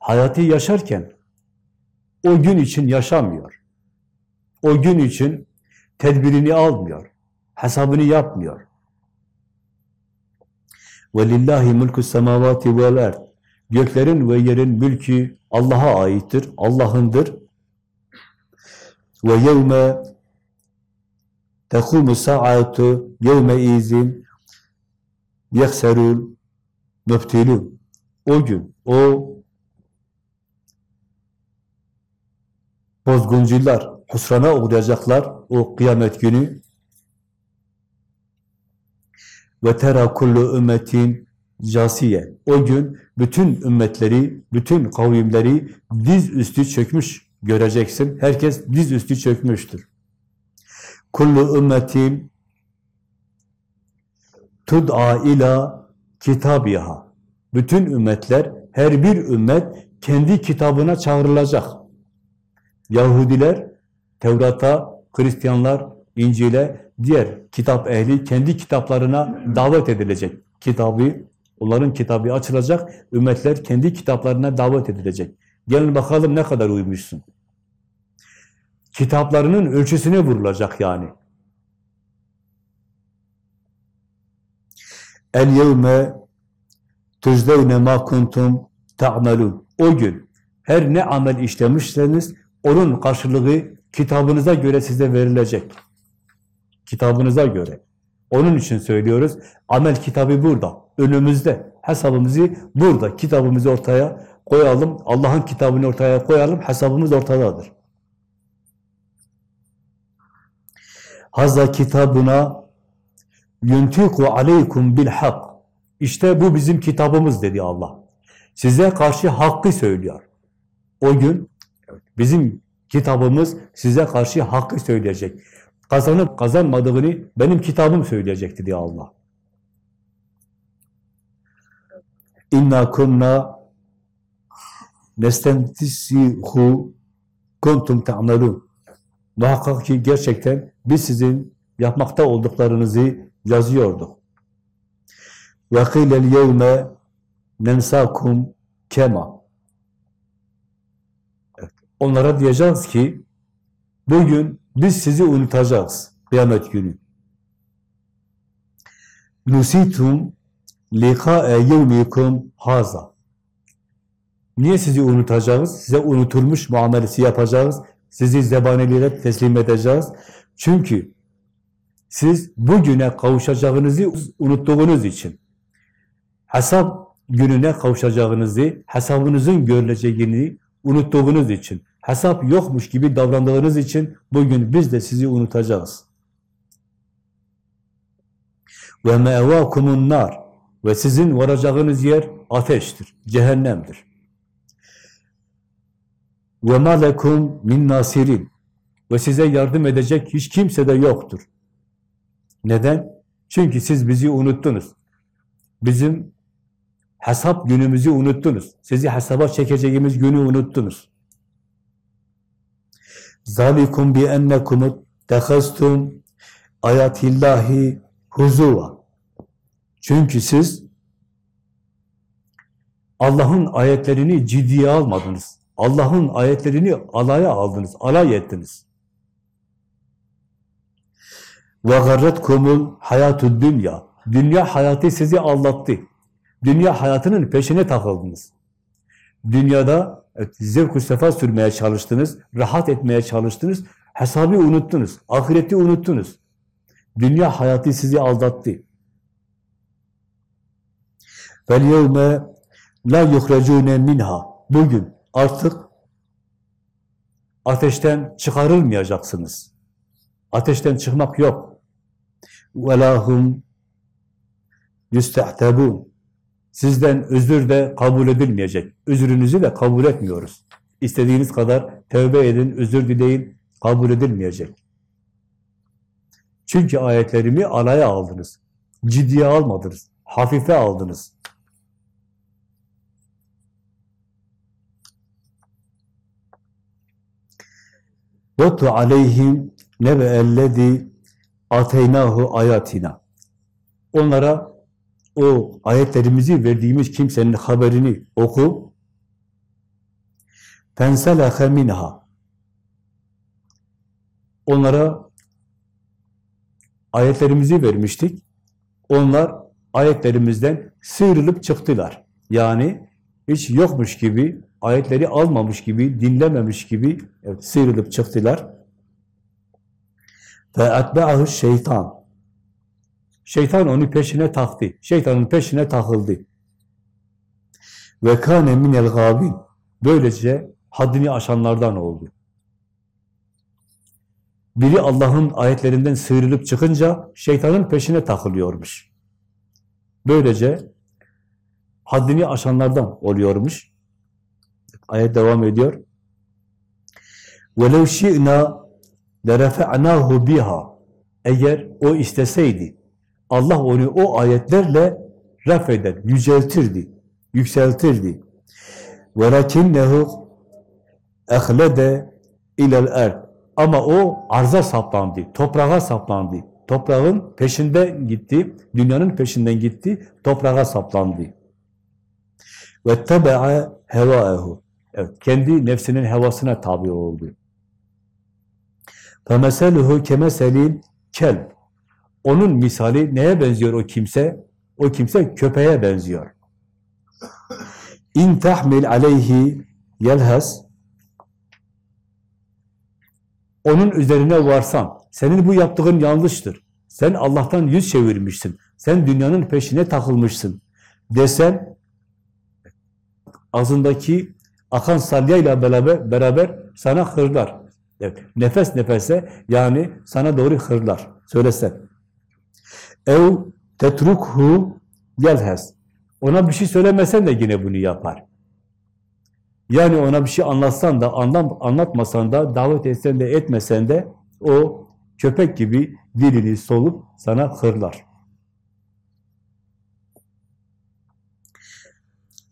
Hayatı yaşarken o gün için yaşamıyor. O gün için tedbirini almıyor. Hesabını yapmıyor. وَلِلَّهِ مُلْكُ السَّمَاوَاتِ وَالْاَرْضِ Göklerin ve yerin mülkü Allah'a aittir, Allah'ındır. Ve yevme tekumu sa'atu yevme izin yekserul mübtilun. O gün, o bozguncular husrana uğrayacaklar o kıyamet günü ve tera kullu ümmetin casiye. O gün bütün ümmetleri, bütün kavimleri diz üstü çökmüş göreceksin. Herkes diz üstü çökmüştür. Kullu ümmetin tud'a ila kitabiha. Bütün ümmetler, her bir ümmet kendi kitabına çağrılacak. Yahudiler Tevrat'a, Hristiyanlar İncil'e, diğer kitap ehli kendi kitaplarına davet edilecek. Kitabı, onların kitabı açılacak, ümmetler kendi kitaplarına davet edilecek. Gelin bakalım ne kadar uymuşsun. Kitaplarının ölçüsüne vurulacak yani. El yevme tüzdevne ma kuntum ta'melun. O gün her ne amel işlemişseniz onun karşılığı kitabınıza göre size verilecek. Kitabınıza göre. Onun için söylüyoruz. Amel kitabı burada. Önümüzde. Hesabımızı burada. Kitabımızı ortaya koyalım. Allah'ın kitabını ortaya koyalım. Hesabımız ortadadır. Hazza kitabına yuntiku aleykum bil hak. İşte bu bizim kitabımız dedi Allah. Size karşı hakkı söylüyor. O gün bizim kitabımız size karşı hakkı söyleyecek. Kazanıp kazanmadığını benim kitabım söyleyecek dedi Allah. İnna kunna nestentisihu kuntum ta'malun. Muhakkak ki gerçekten biz sizin yapmakta olduklarınızı yazıyorduk. Kîlel yevme nensakum kema. Onlara diyeceğiz ki bugün biz sizi unutacağız kıyamet günü. Nusitum liqa'e yevmikum haza. Niye sizi unutacağız? Size unutulmuş muamelesi yapacağız. Sizi zebanilere teslim edeceğiz. Çünkü siz bugüne kavuşacağınızı unuttuğunuz için hesap gününe kavuşacağınızı, hesabınızın görüleceğini unuttuğunuz için, hesap yokmuş gibi davrandığınız için bugün biz de sizi unutacağız. Ve mevakumun nar. Ve sizin varacağınız yer ateştir, cehennemdir. Ve ma lekum min nasirin. Ve size yardım edecek hiç kimse de yoktur. Neden? Çünkü siz bizi unuttunuz. Bizim hesap günümüzü unuttunuz. Sizi hesaba çekeceğimiz günü unuttunuz. Zalikum bi ennekum tehastum ayatillahi huzuva. Çünkü siz Allah'ın ayetlerini ciddiye almadınız. Allah'ın ayetlerini alaya aldınız, alay ettiniz. Ve garretkumul hayatud dünya. Dünya hayatı sizi aldattı. Dünya hayatının peşine takıldınız. Dünyada evet, zevk sefa sürmeye çalıştınız, rahat etmeye çalıştınız, hesabı unuttunuz, ahireti unuttunuz. Dünya hayatı sizi aldattı. وَالْيَوْمَ la yuhracune minha. Bugün artık ateşten çıkarılmayacaksınız. Ateşten çıkmak yok. وَلَهُمْ يُسْتَحْتَبُونَ Sizden özür de kabul edilmeyecek. Özrünüzü de kabul etmiyoruz. İstediğiniz kadar tevbe edin, özür dileyin, kabul edilmeyecek. Çünkü ayetlerimi alaya aldınız. Ciddiye almadınız. Hafife aldınız. Vettu aleyhim nebe ellezi ateynahu ayatina. Onlara o ayetlerimizi verdiğimiz kimsenin haberini oku. Fenselahe minha. Onlara ayetlerimizi vermiştik. Onlar ayetlerimizden sıyrılıp çıktılar. Yani hiç yokmuş gibi, ayetleri almamış gibi, dinlememiş gibi evet, sıyrılıp çıktılar. Ve etbe'ahu şeytan. Şeytan onu peşine taktı. Şeytanın peşine takıldı. Ve kâne minel gâbin. Böylece haddini aşanlardan oldu. Biri Allah'ın ayetlerinden sıyrılıp çıkınca şeytanın peşine takılıyormuş. Böylece haddini aşanlardan oluyormuş. Ayet devam ediyor. وَلَوْ شِئْنَا لَرَفَعْنَاهُ biha. Eğer o isteseydi, Allah onu o ayetlerle ref eder, yüceltirdi, yükseltirdi. وَلَكِنَّهُ اَخْلَدَ اِلَى الْاَرْضِ Ama o arza saplandı, toprağa saplandı. Toprağın peşinden gitti, dünyanın peşinden gitti, toprağa saplandı. Ve tebe'a hevaehu. Evet, kendi nefsinin hevasına tabi oldu. فَمَسَلُهُ كَمَسَلِينَ kelb. Onun misali neye benziyor o kimse? O kimse köpeğe benziyor. İn tahmil aleyhi yelhas onun üzerine varsan, senin bu yaptığın yanlıştır. Sen Allah'tan yüz çevirmişsin. Sen dünyanın peşine takılmışsın. Desen ağzındaki akan salyayla beraber, beraber sana hırlar. Evet, nefes nefese yani sana doğru hırlar. Söylesen. Ev tetrukhu yelhes. Ona bir şey söylemesen de yine bunu yapar. Yani ona bir şey anlatsan da, anlam, anlatmasan da, davet etsen de, etmesen de o köpek gibi dilini solup sana hırlar.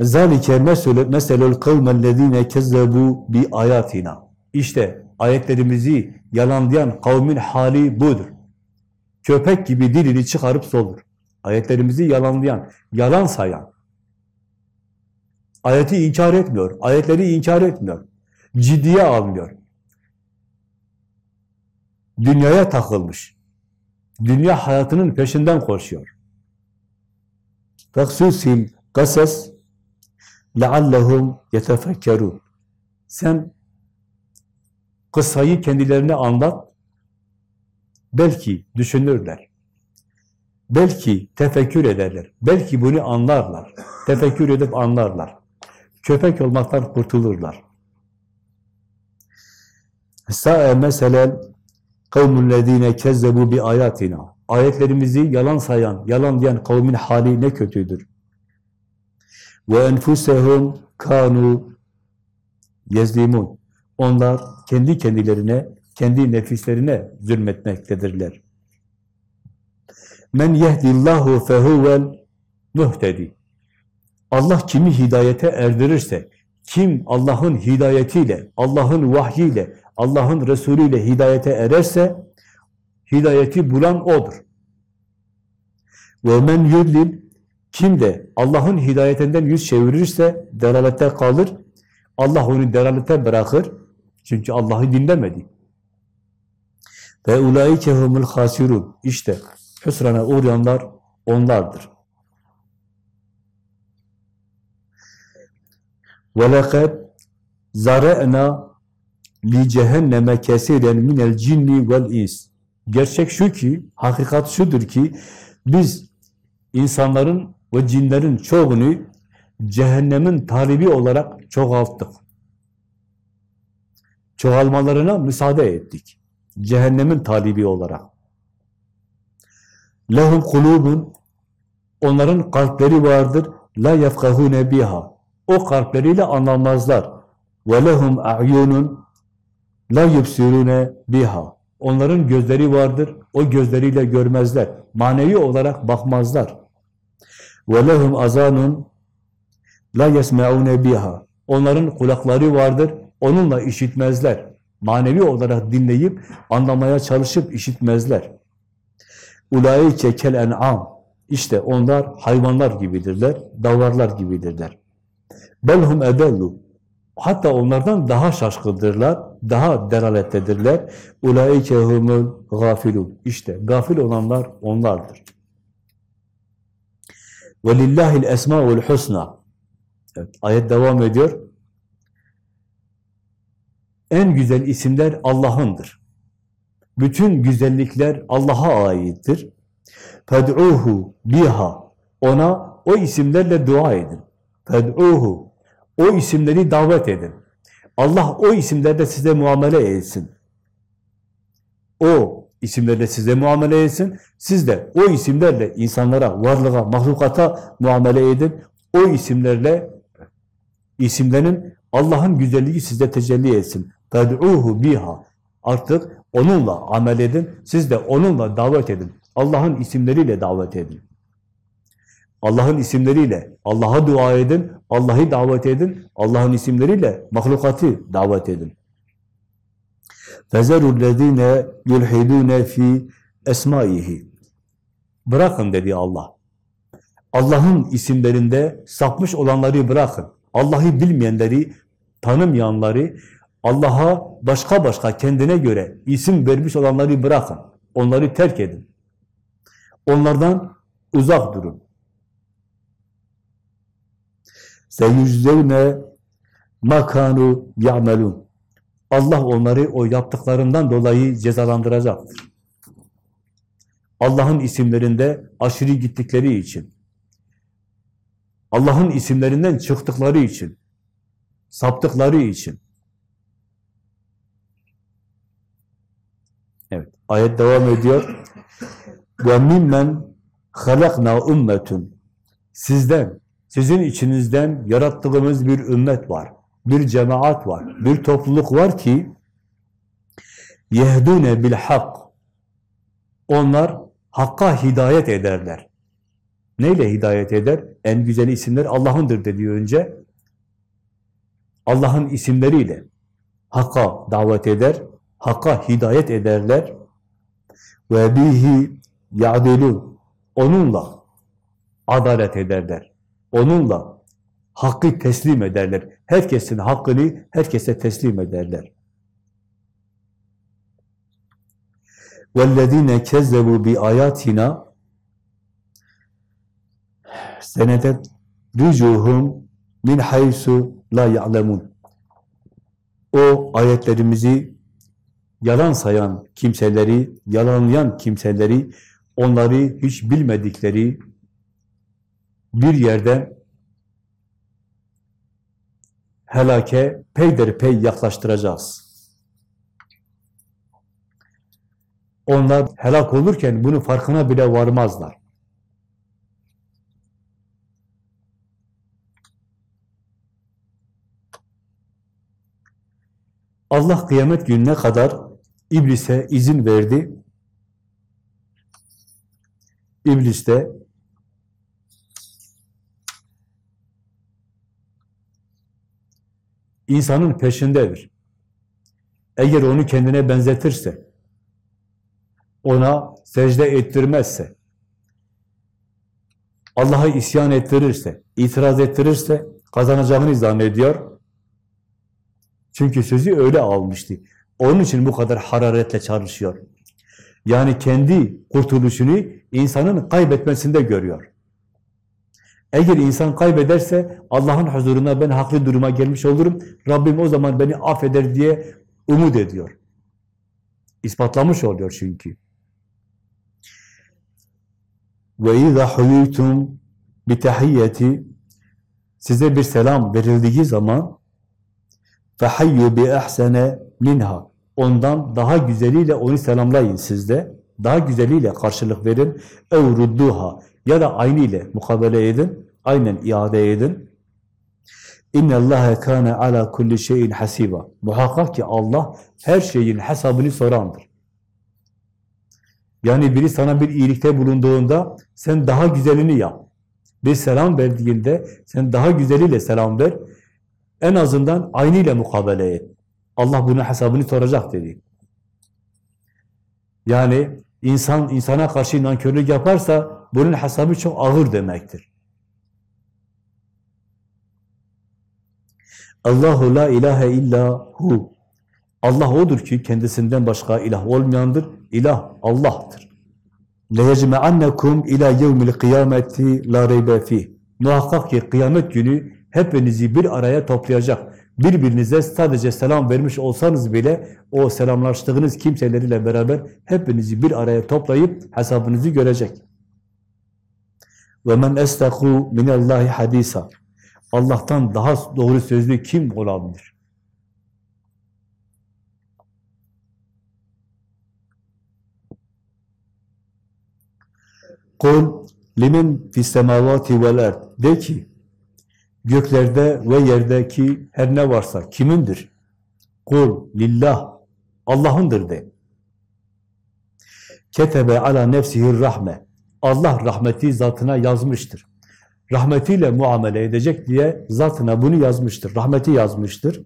Zalike meselul kavmellezine kezzebu bi ayatina. İşte ayetlerimizi yalanlayan kavmin hali budur. Köpek gibi dilini çıkarıp solur. Ayetlerimizi yalanlayan, yalan sayan. Ayeti inkar etmiyor, ayetleri inkar etmiyor. Ciddiye almıyor. Dünyaya takılmış. Dünya hayatının peşinden koşuyor. Faksusil kasas leallehum yetefekkerun. Sen kıssayı kendilerine anlat, belki düşünürler. Belki tefekkür ederler. Belki bunu anlarlar. Tefekkür edip anlarlar. Köpek olmaktan kurtulurlar. Sa'e meselen kavmullezine kezzebu bi ayatina. ayetlerimizi yalan sayan, yalan diyen kavmin hali ne kötüdür. Ve enfusehum kanu yezlimun. Onlar kendi kendilerine, kendi nefislerine zulmetmektedirler. Men yehdillahu fehuvel muhtedi. Allah kimi hidayete erdirirse, kim Allah'ın hidayetiyle, Allah'ın vahyiyle, Allah'ın Resulü ile hidayete ererse, hidayeti bulan O'dur. Ve men yudlil, kim de Allah'ın hidayetinden yüz çevirirse, delalete kalır, Allah onu delalete bırakır. Çünkü Allah'ı dinlemedi. Ve ulaike humul hasirun. İşte hüsrana uğrayanlar onlardır. Ve lekad zare'na li cehenneme kesiren minel cinni vel ins. Gerçek şu ki, hakikat şudur ki, biz insanların ve cinlerin çoğunu cehennemin talibi olarak çoğalttık. Çoğalmalarına müsaade ettik. Cehennemin talibi olarak. Lehum kulubun onların kalpleri vardır. La yefkahune biha. O kalpleriyle anlamazlar. Ve lehum a'yunun la yubsirune biha. Onların gözleri vardır. O gözleriyle görmezler. Manevi olarak bakmazlar. Ve lehum azanun la yesme'une biha. Onların kulakları vardır. Onunla işitmezler. Manevi olarak dinleyip anlamaya çalışıp işitmezler. Ulaike kel en'am. İşte onlar hayvanlar gibidirler, davarlar gibidirler. Belhum edellu. Hatta onlardan daha şaşkındırlar, daha delalettedirler. Ulaike humul gafilun. İşte gafil olanlar onlardır. Velillahil esmaul husna. Evet, ayet devam ediyor. En güzel isimler Allah'ındır. Bütün güzellikler Allah'a aittir. Fed'uhu biha. Ona o isimlerle dua edin. Fed'uhu. O isimleri davet edin. Allah o isimlerle size muamele etsin. O isimlerle size muamele etsin. Siz de o isimlerle insanlara, varlığa, mahlukata muamele edin. O isimlerle isimlerin Allah'ın güzelliği size tecelli etsin. Fed'uhu biha. Artık onunla amel edin. Siz de onunla davet edin. Allah'ın isimleriyle davet edin. Allah'ın isimleriyle Allah'a dua edin, Allah'ı davet edin, Allah'ın isimleriyle mahlukatı davet edin. فَزَرُوا الَّذ۪ينَ يُلْحِدُونَ ف۪ي esmaihi. Bırakın dedi Allah. Allah'ın isimlerinde sapmış olanları bırakın. Allah'ı bilmeyenleri, tanımayanları, Allah'a başka başka kendine göre isim vermiş olanları bırakın. Onları terk edin. Onlardan uzak durun. Seyüzzevne makanu ya'melun. Allah onları o yaptıklarından dolayı cezalandıracaktır. Allah'ın isimlerinde aşırı gittikleri için, Allah'ın isimlerinden çıktıkları için, saptıkları için. Evet, ayet devam ediyor. Ve mimmen halakna ummetun. Sizden, sizin içinizden yarattığımız bir ümmet var. Bir cemaat var. Bir topluluk var ki yehdune bil hak. Onlar hakka hidayet ederler. Neyle hidayet eder? En güzel isimler Allah'ındır dedi önce. Allah'ın isimleriyle hakka davet eder, hakka hidayet ederler. Ve bihi ya'dilun. Onunla adalet ederler. Onunla hakkı teslim ederler. Herkesin hakkını herkese teslim ederler. وَالَّذ۪ينَ كَذَّبُوا بِآيَاتِنَا senedet rücuhum min haysu la ya'lemun. O ayetlerimizi yalan sayan kimseleri, yalanlayan kimseleri, onları hiç bilmedikleri bir yerden helake peyderpey yaklaştıracağız. Onlar helak olurken bunun farkına bile varmazlar. Allah kıyamet gününe kadar iblise izin verdi. İblis de insanın peşindedir. Eğer onu kendine benzetirse, ona secde ettirmezse, Allah'a isyan ettirirse, itiraz ettirirse kazanacağını zannediyor. Çünkü sözü öyle almıştı. Onun için bu kadar hararetle çalışıyor. Yani kendi kurtuluşunu insanın kaybetmesinde görüyor. Eğer insan kaybederse Allah'ın huzuruna ben haklı duruma gelmiş olurum. Rabbim o zaman beni affeder diye umut ediyor. İspatlamış oluyor çünkü. Ve izâ huyûtum bitahiyyeti size bir selam verildiği zaman bi ahsene minha ondan daha güzeliyle onu selamlayın sizde. Daha güzeliyle karşılık verin. Rudduha ya da aynı ile mukabele edin. Aynen iade edin. İnne Allahe kâne ala kulli şeyin hasiba. Muhakkak ki Allah her şeyin hesabını sorandır. Yani biri sana bir iyilikte bulunduğunda sen daha güzelini yap. Bir selam verdiğinde sen daha güzeliyle selam ver. En azından aynı ile mukabele et. Allah bunun hesabını soracak dedi. Yani insan insana karşı nankörlük yaparsa bunun hesabı çok ağır demektir. Allahu la ilahe illa hu. Allah odur ki kendisinden başka ilah olmayandır. İlah Allah'tır. لَيَجْمَعَنَّكُمْ ila يَوْمِ الْقِيَامَةِ la reybe fih. Muhakkak ki kıyamet günü hepinizi bir araya toplayacak. Birbirinize sadece selam vermiş olsanız bile o selamlaştığınız kimseleriyle beraber hepinizi bir araya toplayıp hesabınızı görecek. Ve men estaku minallahi hadisa. Allah'tan daha doğru sözlü kim olabilir? Kul limin fis semavati vel. De ki göklerde ve yerdeki her ne varsa kimindir? Kul lillah. Allah'ındır de. Ketebe ala nefsihir rahme. Allah rahmeti zatına yazmıştır rahmetiyle muamele edecek diye zatına bunu yazmıştır. Rahmeti yazmıştır.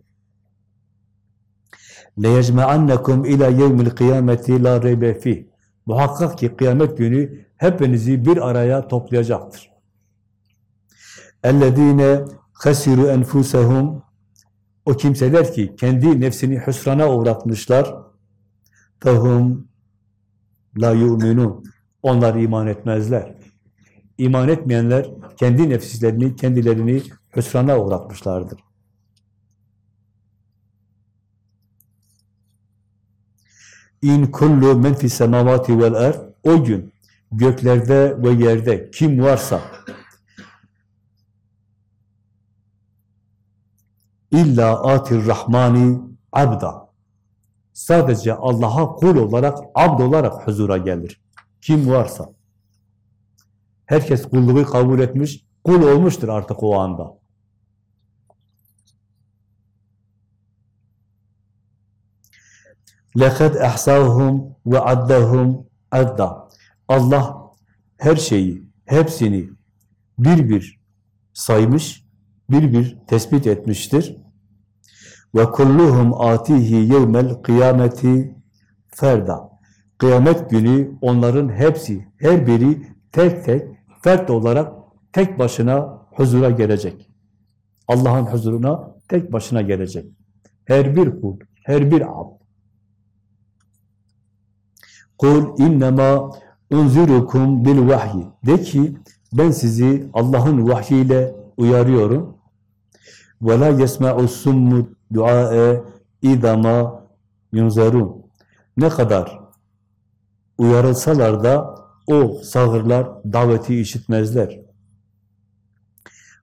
لَيَجْمَعَنَّكُمْ ila يَوْمِ الْقِيَامَةِ la رَيْبَ فِيهِ Muhakkak ki kıyamet günü hepinizi bir araya toplayacaktır. اَلَّذ۪ينَ خَسِرُوا اَنْفُسَهُمْ O kimseler ki kendi nefsini hüsrana uğratmışlar. فَهُمْ la yu'minun. Onlar iman etmezler. İman etmeyenler kendi nefislerini, kendilerini hüsrana uğratmışlardır. İn kullu men fis semavati vel er o gün göklerde ve yerde kim varsa illa atir rahmani abda sadece Allah'a kul olarak abd olarak huzura gelir. Kim varsa Herkes kulluğu kabul etmiş, kul olmuştur artık o anda. لَقَدْ اَحْسَاهُمْ وَعَدَّهُمْ adda. Allah her şeyi, hepsini bir bir saymış, bir bir tespit etmiştir. Ve kulluhum atihi yevmel kıyameti ferda. Kıyamet günü onların hepsi, her biri tek tek fert olarak tek başına huzura gelecek. Allah'ın huzuruna tek başına gelecek. Her bir kul, her bir abd. Kul innema unzirukum bil vahyi. De ki ben sizi Allah'ın vahyiyle uyarıyorum. Ve la yesma'u summu duae idama yunzarun. Ne kadar uyarılsalar da o sağırlar daveti işitmezler.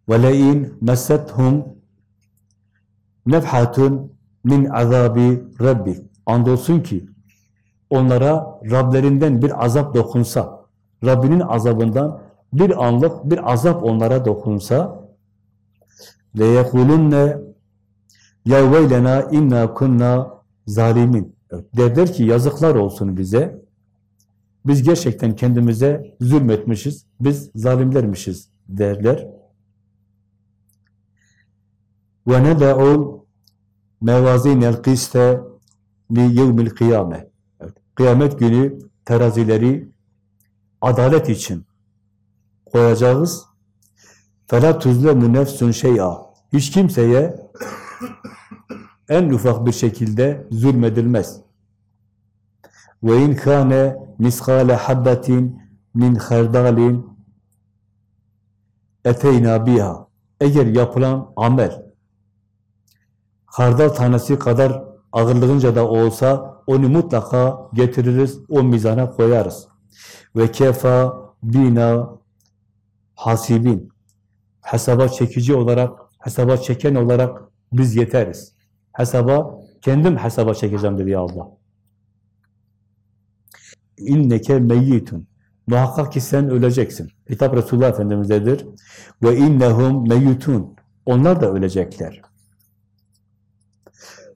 وَلَئِنْ مَسَّتْهُمْ nefhatun min azabi rabbi. Andolsun ki onlara Rablerinden bir azap dokunsa, Rabbinin azabından bir anlık bir azap onlara dokunsa, Le yekulunne ya veylena inna kunna zalimin. Derler ki yazıklar olsun bize. Biz gerçekten kendimize zulmetmişiz. Biz zalimlermişiz derler. Ve neda'ul mevazinel kiste li yevmil kıyame. Kıyamet günü terazileri adalet için koyacağız. فَلَا تُزْلَمُ نَفْسٌ şey'a. Hiç kimseye en ufak bir şekilde zulmedilmez. Ve in kana miskale habbatin min hardalin eteyna biha. Eğer yapılan amel hardal tanesi kadar ağırlığınca da olsa onu mutlaka getiririz, o mizana koyarız. Ve kefa bina hasibin. Hesaba çekici olarak, hesaba çeken olarak biz yeteriz. Hesaba, kendim hesaba çekeceğim dedi ya Allah. İnneke meyyitun. Muhakkak ki sen öleceksin. Hitap Resulullah Efendimiz'dedir. Ve innehum meyyitun. Onlar da ölecekler.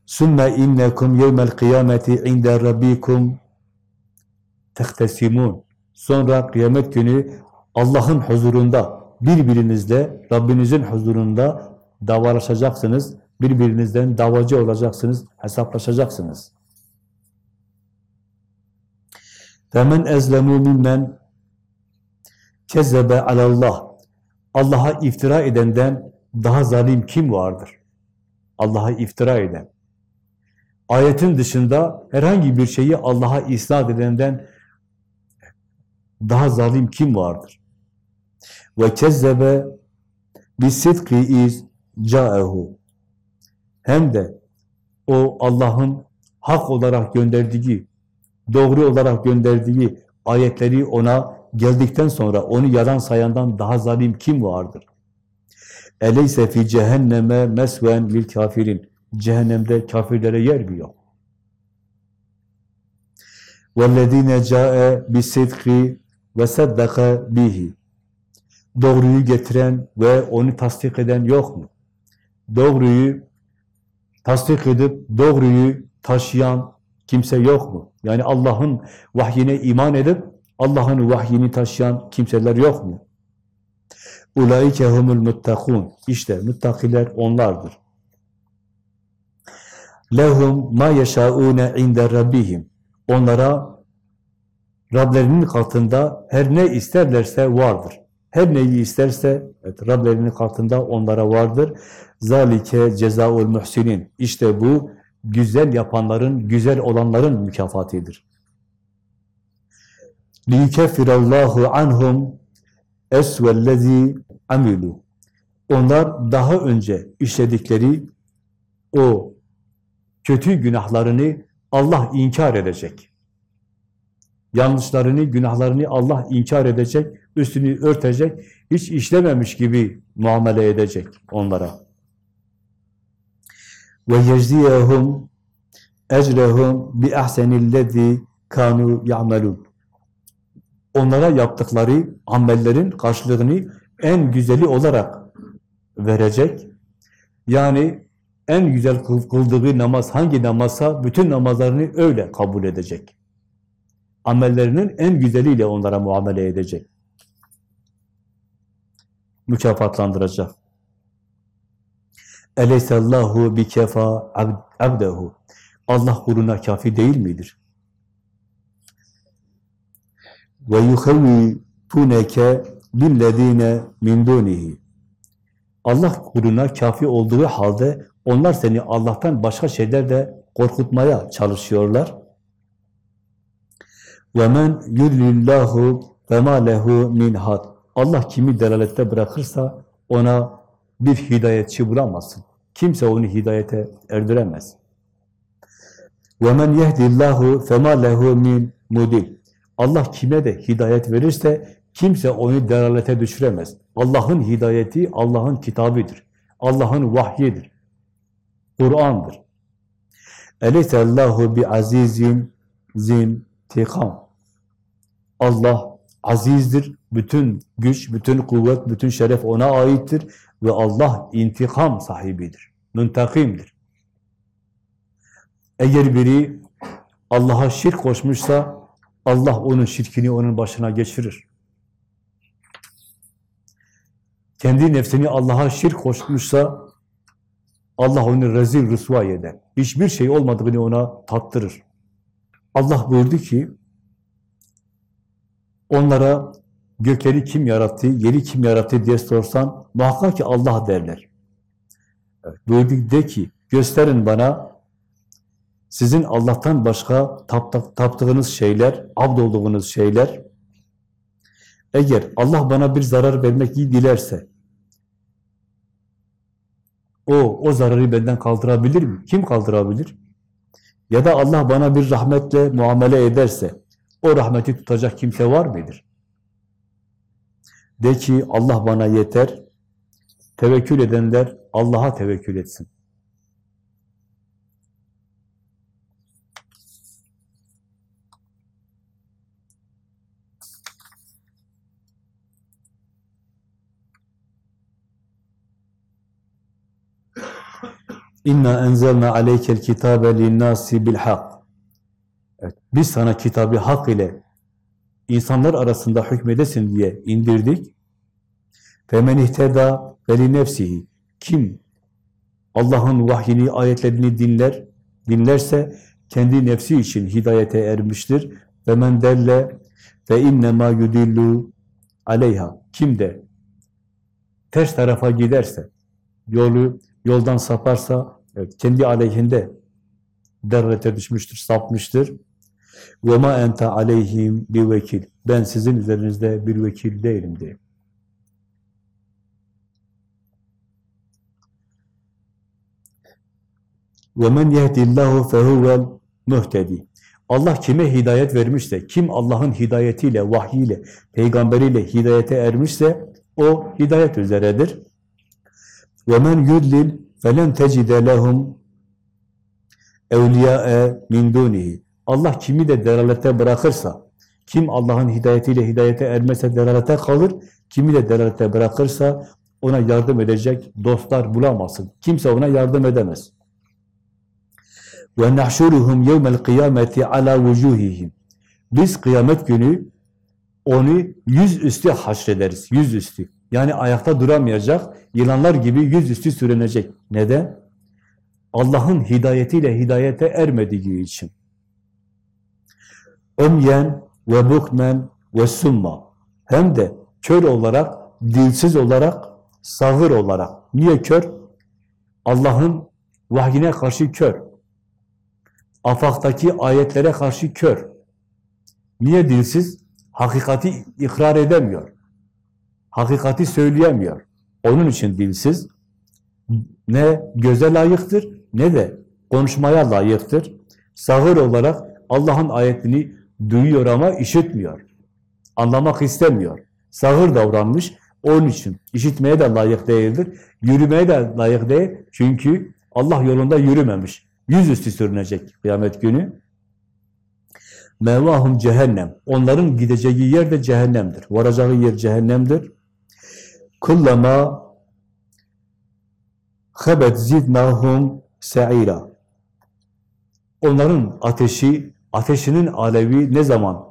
Sümme innekum yevmel kıyameti inde rabbikum tehtesimun. Sonra kıyamet günü Allah'ın huzurunda birbirinizle Rabbinizin huzurunda davalaşacaksınız. Birbirinizden davacı olacaksınız, hesaplaşacaksınız. Femen ezlemu mimmen kezzebe alallah. Allah'a iftira edenden daha zalim kim vardır? Allah'a iftira eden. Ayetin dışında herhangi bir şeyi Allah'a isnat edenden daha zalim kim vardır? Ve kezzebe bisidki iz caehu hem de o Allah'ın hak olarak gönderdiği, doğru olarak gönderdiği ayetleri ona geldikten sonra onu yalan sayandan daha zalim kim vardır? Eleyse fi cehenneme mesven lil kafirin. Cehennemde kafirlere yer mi yok? وَالَّذ۪ينَ جَاءَ بِسِدْقِ وَسَدَّقَ bihi. Doğruyu getiren ve onu tasdik eden yok mu? Doğruyu tasdik edip doğruyu taşıyan kimse yok mu? Yani Allah'ın vahyine iman edip Allah'ın vahyini taşıyan kimseler yok mu? Ulaike humul muttakun. İşte muttakiler onlardır. Lehum ma yeşaune inde rabbihim. Onlara Rablerinin katında her ne isterlerse vardır. Her neyi isterse evet, Rablerinin katında onlara vardır. Zalike cezaul muhsinin. İşte bu güzel yapanların, güzel olanların mükafatıdır. Liyukeffirallahu anhum esvellezi amilu. Onlar daha önce işledikleri o kötü günahlarını Allah inkar edecek. Yanlışlarını, günahlarını Allah inkar edecek, üstünü örtecek, hiç işlememiş gibi muamele edecek onlara ve yecdiyehum ecrehum bi ahsenillezî kanu ya'melun. Onlara yaptıkları amellerin karşılığını en güzeli olarak verecek. Yani en güzel kıldığı namaz hangi namazsa bütün namazlarını öyle kabul edecek. Amellerinin en güzeliyle onlara muamele edecek. Mükafatlandıracak. Eleysallahu bi kefa abdehu. Allah kuluna kafi değil midir? Ve yuhavvifuneke billezine min dunihi. Allah kuluna kafi olduğu halde onlar seni Allah'tan başka şeylerle korkutmaya çalışıyorlar. Ve men yudlillahu ve ma lehu min had. Allah kimi delalette bırakırsa ona bir hidayetçi bulamazsın. Kimse onu hidayete erdiremez. وَمَنْ يَهْدِ اللّٰهُ فَمَا لَهُ مِنْ مُدِلٍ Allah kime de hidayet verirse kimse onu delalete düşüremez. Allah'ın hidayeti Allah'ın kitabıdır. Allah'ın vahyidir. Kur'an'dır. Eleyse Allahu bi azizin zintikam. Allah azizdir. bütün güç, bütün kuvvet, bütün şeref ona aittir ve Allah intikam sahibidir. Müntakimdir. Eğer biri Allah'a şirk koşmuşsa Allah onun şirkini onun başına geçirir. Kendi nefsini Allah'a şirk koşmuşsa Allah onu rezil rüsva eder. Hiçbir şey olmadığını ona tattırır. Allah buyurdu ki onlara gökleri kim yarattı, yeri kim yarattı diye sorsan muhakkak ki Allah derler. Evet, de ki gösterin bana sizin Allah'tan başka tap, taptığınız şeyler, abd olduğunuz şeyler eğer Allah bana bir zarar vermek dilerse o, o zararı benden kaldırabilir mi? Kim kaldırabilir? Ya da Allah bana bir rahmetle muamele ederse o rahmeti tutacak kimse var mıdır? De ki Allah bana yeter. Tevekkül edenler Allah'a tevekkül etsin. İnna enzelna aleykel kitabe linnâsi bil hak. Evet, biz sana kitabı hak ile insanlar arasında hükmedesin diye indirdik. İhteda veli nefsihi. Kim Allah'ın vahyini, ayetlerini dinler, dinlerse kendi nefsi için hidayete ermiştir. Delle fe innema yudillu aleyha. Kim de ters tarafa giderse, yolu yoldan saparsa evet, kendi aleyhinde derrete düşmüştür, sapmıştır. وَمَا ente aleyhim bir vekil. Ben sizin üzerinizde bir vekil değilim diye. وَمَنْ يَهْدِ اللّٰهُ فَهُوَ muhtedi. Allah kime hidayet vermişse, kim Allah'ın hidayetiyle, vahyiyle, peygamberiyle hidayete ermişse, o hidayet üzeredir. وَمَنْ يُدْلِلْ فَلَنْ تَجِدَ لَهُمْ اَوْلِيَاءَ مِنْ دُونِهِ Allah kimi de delalete bırakırsa, kim Allah'ın hidayetiyle hidayete ermezse delalete kalır, kimi de delalete bırakırsa ona yardım edecek dostlar bulamazsın. Kimse ona yardım edemez. Ve nahşuruhum yevmel kıyameti ala vucuhihim. Biz kıyamet günü onu yüz üstü haşrederiz. Yüz üstü. Yani ayakta duramayacak, yılanlar gibi yüzüstü sürünecek. Neden? Allah'ın hidayetiyle hidayete ermediği için. Ömyen ve bukmen ve summa. Hem de kör olarak, dilsiz olarak, sağır olarak. Niye kör? Allah'ın vahyine karşı kör. Afaktaki ayetlere karşı kör. Niye dilsiz? Hakikati ikrar edemiyor. Hakikati söyleyemiyor. Onun için dilsiz ne göze layıktır ne de konuşmaya layıktır. Sağır olarak Allah'ın ayetini duyuyor ama işitmiyor. Anlamak istemiyor. Sağır davranmış. Onun için işitmeye de layık değildir. Yürümeye de layık değil. Çünkü Allah yolunda yürümemiş. Yüzüstü sürünecek kıyamet günü. Mevahum cehennem. Onların gideceği yer de cehennemdir. Varacağı yer cehennemdir. Kullama habet zidnahum se'ira. Onların ateşi, ateşinin alevi ne zaman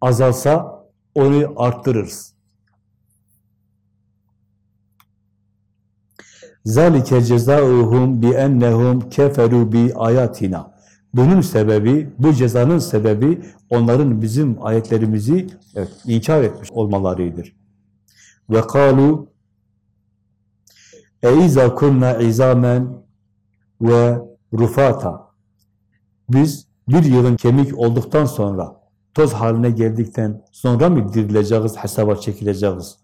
azalsa onu arttırırız. Zalike cezauhum bi ennehum keferu bi ayatina. Bunun sebebi, bu cezanın sebebi onların bizim ayetlerimizi evet, inkar etmiş olmalarıdır. Ve kalu eiza kunna izamen ve rufata. Biz bir yılın kemik olduktan sonra toz haline geldikten sonra mı dirileceğiz, hesaba çekileceğiz?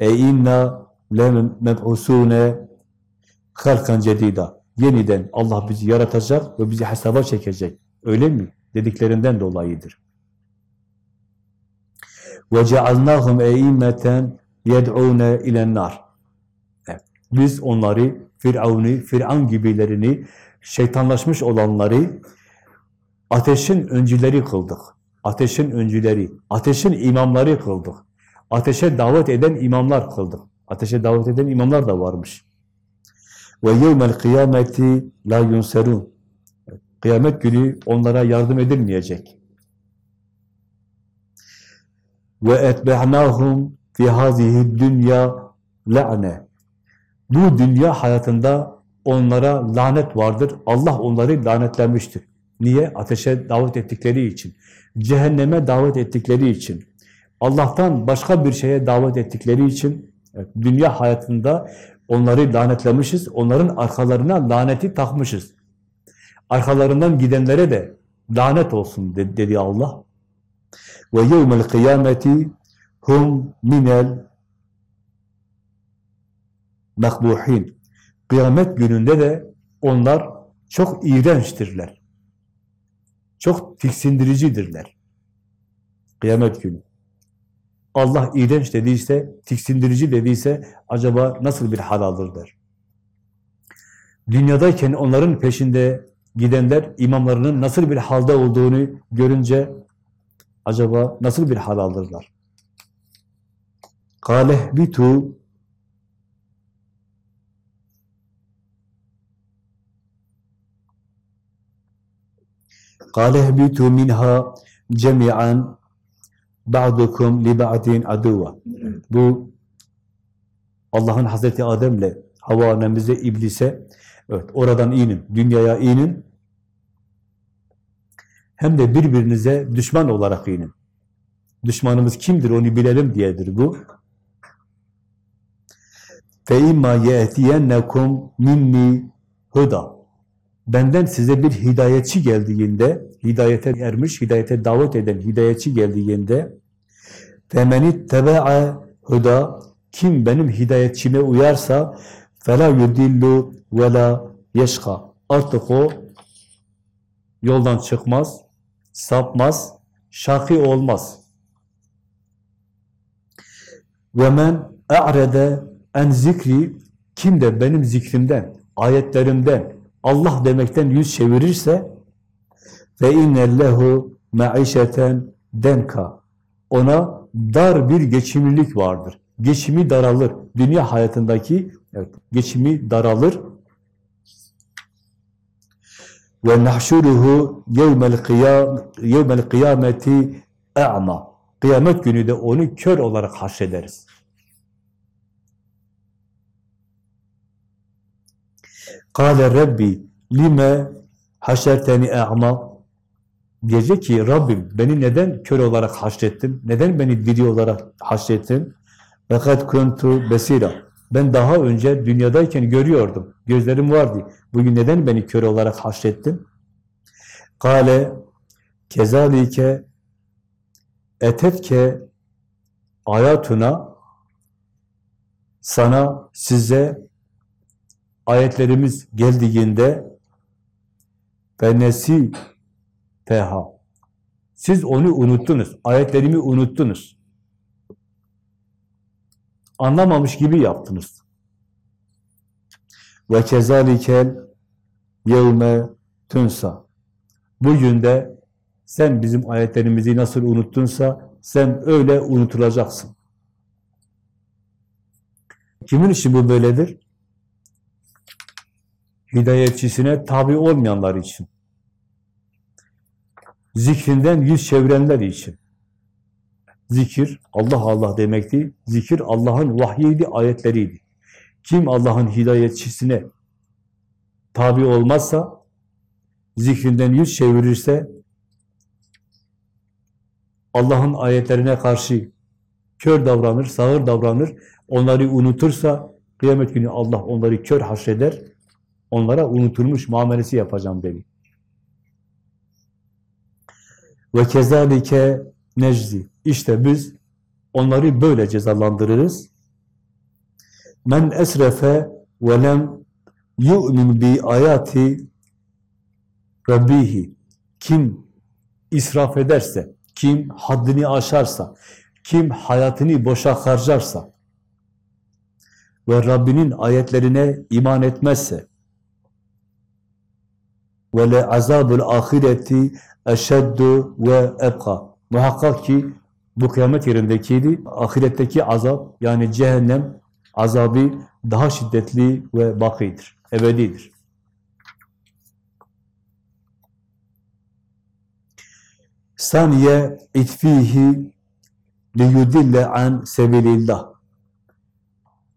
E inna lemeb'usune halkan cedida. Yeniden Allah bizi yaratacak ve bizi hesaba çekecek. Öyle mi? Dediklerinden dolayıdır. وَجَعَلْنَاهُمْ اَيِّمَّةً يَدْعُونَ اِلَى النَّارِ Biz onları, Firavun'u, Firavun gibilerini, şeytanlaşmış olanları Ateşin öncüleri kıldık. Ateşin öncüleri, ateşin imamları kıldık. Ateşe davet eden imamlar kıldık. Ateşe davet eden imamlar da varmış. Ve yevmel kıyameti la yunserun. Kıyamet günü onlara yardım edilmeyecek. Ve etbe'nahum fi hazihi dünya la'ne. Bu dünya hayatında onlara lanet vardır. Allah onları lanetlemiştir. Niye? Ateşe davet ettikleri için. Cehenneme davet ettikleri için. Allah'tan başka bir şeye davet ettikleri için evet, dünya hayatında onları lanetlemişiz. Onların arkalarına laneti takmışız. Arkalarından gidenlere de lanet olsun dedi Allah. Ve yevmel kıyameti hum minel mekbuhin. Kıyamet gününde de onlar çok iğrençtirler. Çok tiksindiricidirler. Kıyamet günü. Allah iğrenç dediyse, tiksindirici dediyse acaba nasıl bir hal alır der. Dünyadayken onların peşinde gidenler imamlarının nasıl bir halde olduğunu görünce acaba nasıl bir hal alırlar? Kaleh bitu قَالَ اهْبِتُوا مِنْهَا جَمِيعًا بَعْدُكُمْ لِبَعْدٍ عَدُوًا Bu Allah'ın Hazreti Adem'le Havva annemize, iblise evet oradan inin, dünyaya inin hem de birbirinize düşman olarak inin. Düşmanımız kimdir onu bilelim diyedir bu. فَاِمَّا يَأْتِيَنَّكُمْ minni huda. Benden size bir hidayetçi geldiğinde, hidayete ermiş, hidayete davet eden hidayetçi geldiğinde فَمَنِ اتَّبَعَ huda Kim benim hidayetçime uyarsa فَلَا يُدِلُّ وَلَا يَشْقَى Artık o yoldan çıkmaz, sapmaz, şaki olmaz. وَمَنْ اَعْرَدَ en zikri kim de benim zikrimden, ayetlerimden, Allah demekten yüz çevirirse ve innellehu maişeten denka ona dar bir geçimlilik vardır. Geçimi daralır. Dünya hayatındaki evet, geçimi daralır. Ve nahşuruhu yevmel kıyameti a'ma. Kıyamet günü de onu kör olarak haşrederiz. Kâle Rabbi lime haşerteni e'ma diyecek ki Rabbim beni neden kör olarak haşrettin? Neden beni diri olarak haşrettin? Fakat kuntu besira. Ben daha önce dünyadayken görüyordum. Gözlerim vardı. Bugün neden beni kör olarak haşrettin? Kale kezalike etetke ayatuna sana size ayetlerimiz geldiğinde fenesi teha siz onu unuttunuz. Ayetlerimi unuttunuz. Anlamamış gibi yaptınız. Ve kezalikel yevme tunsa bugün de sen bizim ayetlerimizi nasıl unuttunsa sen öyle unutulacaksın. Kimin için bu böyledir? Hidayetçisine tabi olmayanlar için. Zikrinden yüz çevirenler için. Zikir, Allah Allah demekti. Zikir Allah'ın vahyiydi, ayetleriydi. Kim Allah'ın hidayetçisine tabi olmazsa, zikrinden yüz çevirirse, Allah'ın ayetlerine karşı kör davranır, sağır davranır, onları unutursa, kıyamet günü Allah onları kör haşreder, Onlara unutulmuş muamelesi yapacağım dedi. Ve kezalike neczi. İşte biz onları böyle cezalandırırız. Men esrefe ve lem yu'min bi ayati rabbihi. Kim israf ederse, kim haddini aşarsa, kim hayatını boşa harcarsa ve Rabbinin ayetlerine iman etmezse, ve le azabul ahireti eşeddu ve ebka. Muhakkak ki bu kıyamet yerindekiydi. Ahiretteki azap yani cehennem azabı daha şiddetli ve bakidir, ebedidir. Saniye itfihi liyudille an sebilillah.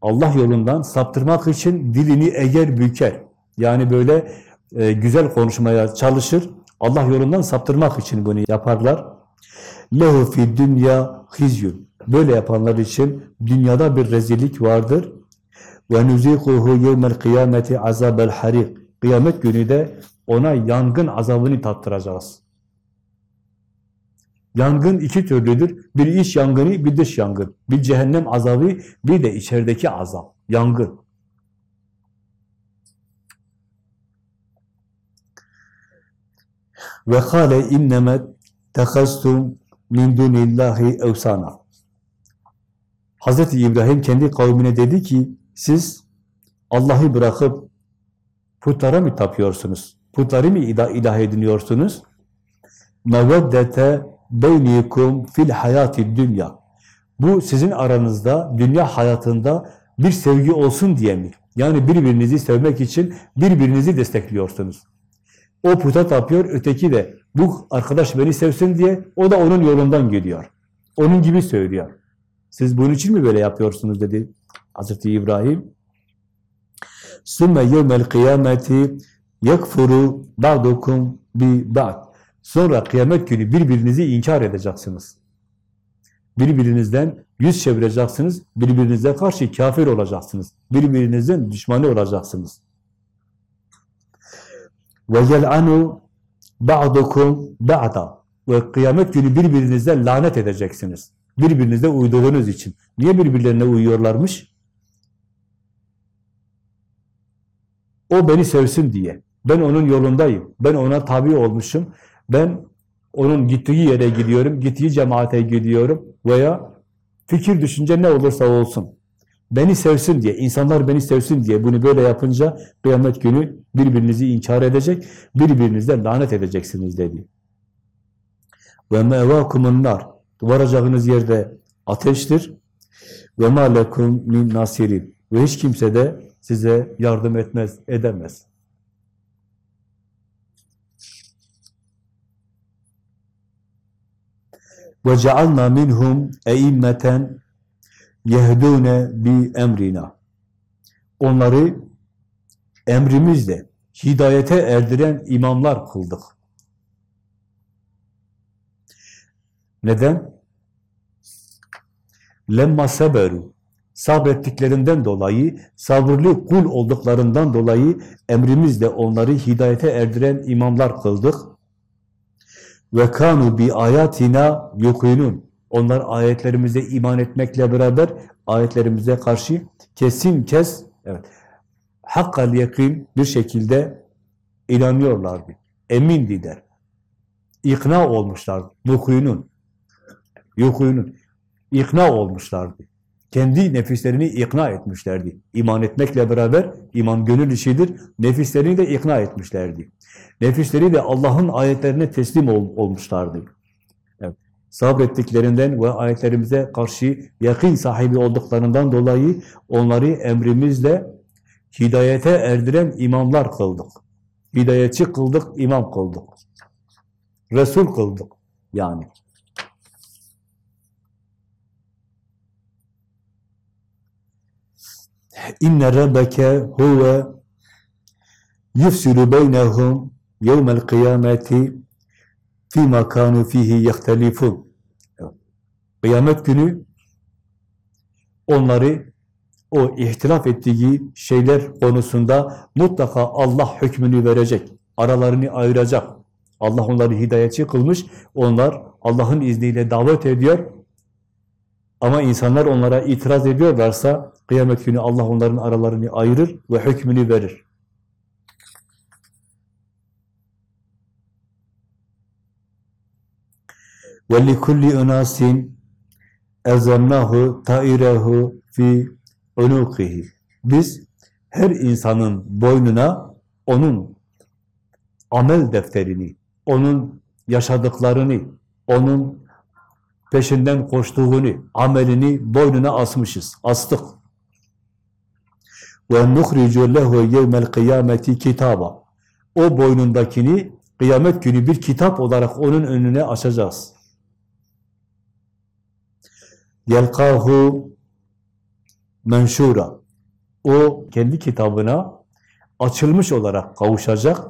Allah yolundan saptırmak için dilini eğer büker. Yani böyle e, güzel konuşmaya çalışır. Allah yolundan saptırmak için bunu yaparlar. Lehu fi dünya hizyun. Böyle yapanlar için dünyada bir rezillik vardır. Ve nuzikuhu yevmel kıyameti azabel harik. Kıyamet günü de ona yangın azabını tattıracağız. Yangın iki türlüdür. Bir iç yangını, bir dış yangın. Bir cehennem azabı, bir de içerideki azap. Yangın. Ve kâle innemet tehastum min dunillahi evsana. Hazreti İbrahim kendi kavmine dedi ki, siz Allah'ı bırakıp putlara mı tapıyorsunuz? Putları mı ilah ediniyorsunuz? meveddete beynikum fil hayati dünya. Bu sizin aranızda, dünya hayatında bir sevgi olsun diye mi? Yani birbirinizi sevmek için birbirinizi destekliyorsunuz. O puta tapıyor, öteki de bu arkadaş beni sevsin diye o da onun yolundan gidiyor. Onun gibi söylüyor. Siz bunun için mi böyle yapıyorsunuz dedi Hazreti İbrahim. Sümme yevmel kıyameti yekfuru ba'dukum bi ba'd. Sonra kıyamet günü birbirinizi inkar edeceksiniz. Birbirinizden yüz çevireceksiniz, birbirinize karşı kafir olacaksınız. Birbirinizden düşmanı olacaksınız. Ve yel'anu ba'dukum ba'da. Ve kıyamet günü birbirinize lanet edeceksiniz. Birbirinize uyduğunuz için. Niye birbirlerine uyuyorlarmış? O beni sevsin diye. Ben onun yolundayım. Ben ona tabi olmuşum. Ben onun gittiği yere gidiyorum, gittiği cemaate gidiyorum veya fikir, düşünce ne olursa olsun. Beni sevsin diye, insanlar beni sevsin diye bunu böyle yapınca kıyamet günü birbirinizi inkar edecek, birbirinize lanet edeceksiniz dedi. Ve mevakumun nar. Varacağınız yerde ateştir. Ve ma lekum min nasirin. Ve hiç kimse de size yardım etmez, edemez. وَجَعَلْنَا مِنْهُمْ اَئِمَّةً yehdûne bi emrina. Onları emrimizle hidayete erdiren imamlar kıldık. Neden? Lemma seberu sabrettiklerinden dolayı, sabırlı kul olduklarından dolayı emrimizle onları hidayete erdiren imamlar kıldık. Ve kanu bi ayatina yuqinun. Onlar ayetlerimize iman etmekle beraber ayetlerimize karşı kesin kes evet hakkal yakin bir şekilde inanıyorlardı. Emindiler. İkna olmuşlardı. Yuqinun. Yuqinun. İkna olmuşlardı. Kendi nefislerini ikna etmişlerdi. İman etmekle beraber iman gönül işidir. Nefislerini de ikna etmişlerdi. Nefisleri de Allah'ın ayetlerine teslim ol, olmuşlardı. Sabrettiklerinden ve ayetlerimize karşı yakın sahibi olduklarından dolayı onları emrimizle hidayete erdiren imamlar kıldık. Hidayetçi kıldık, imam kıldık. Resul kıldık yani. İnne rabbeke huve yufsilu beynehum yevmel kıyameti fîmâ kânû fîhî yehtelifûn. Kıyamet günü onları o ihtilaf ettiği şeyler konusunda mutlaka Allah hükmünü verecek. Aralarını ayıracak. Allah onları hidayetçi kılmış. Onlar Allah'ın izniyle davet ediyor. Ama insanlar onlara itiraz ediyorlarsa kıyamet günü Allah onların aralarını ayırır ve hükmünü verir. Ve li kulli unasin ta'irehu fi unukihi. Biz her insanın boynuna onun amel defterini, onun yaşadıklarını, onun peşinden koştuğunu, amelini boynuna asmışız, astık. Ve nuhricu lehu yevmel kıyameti kitaba. O boynundakini kıyamet günü bir kitap olarak onun önüne açacağız. Yelkahu menşura. O kendi kitabına açılmış olarak kavuşacak.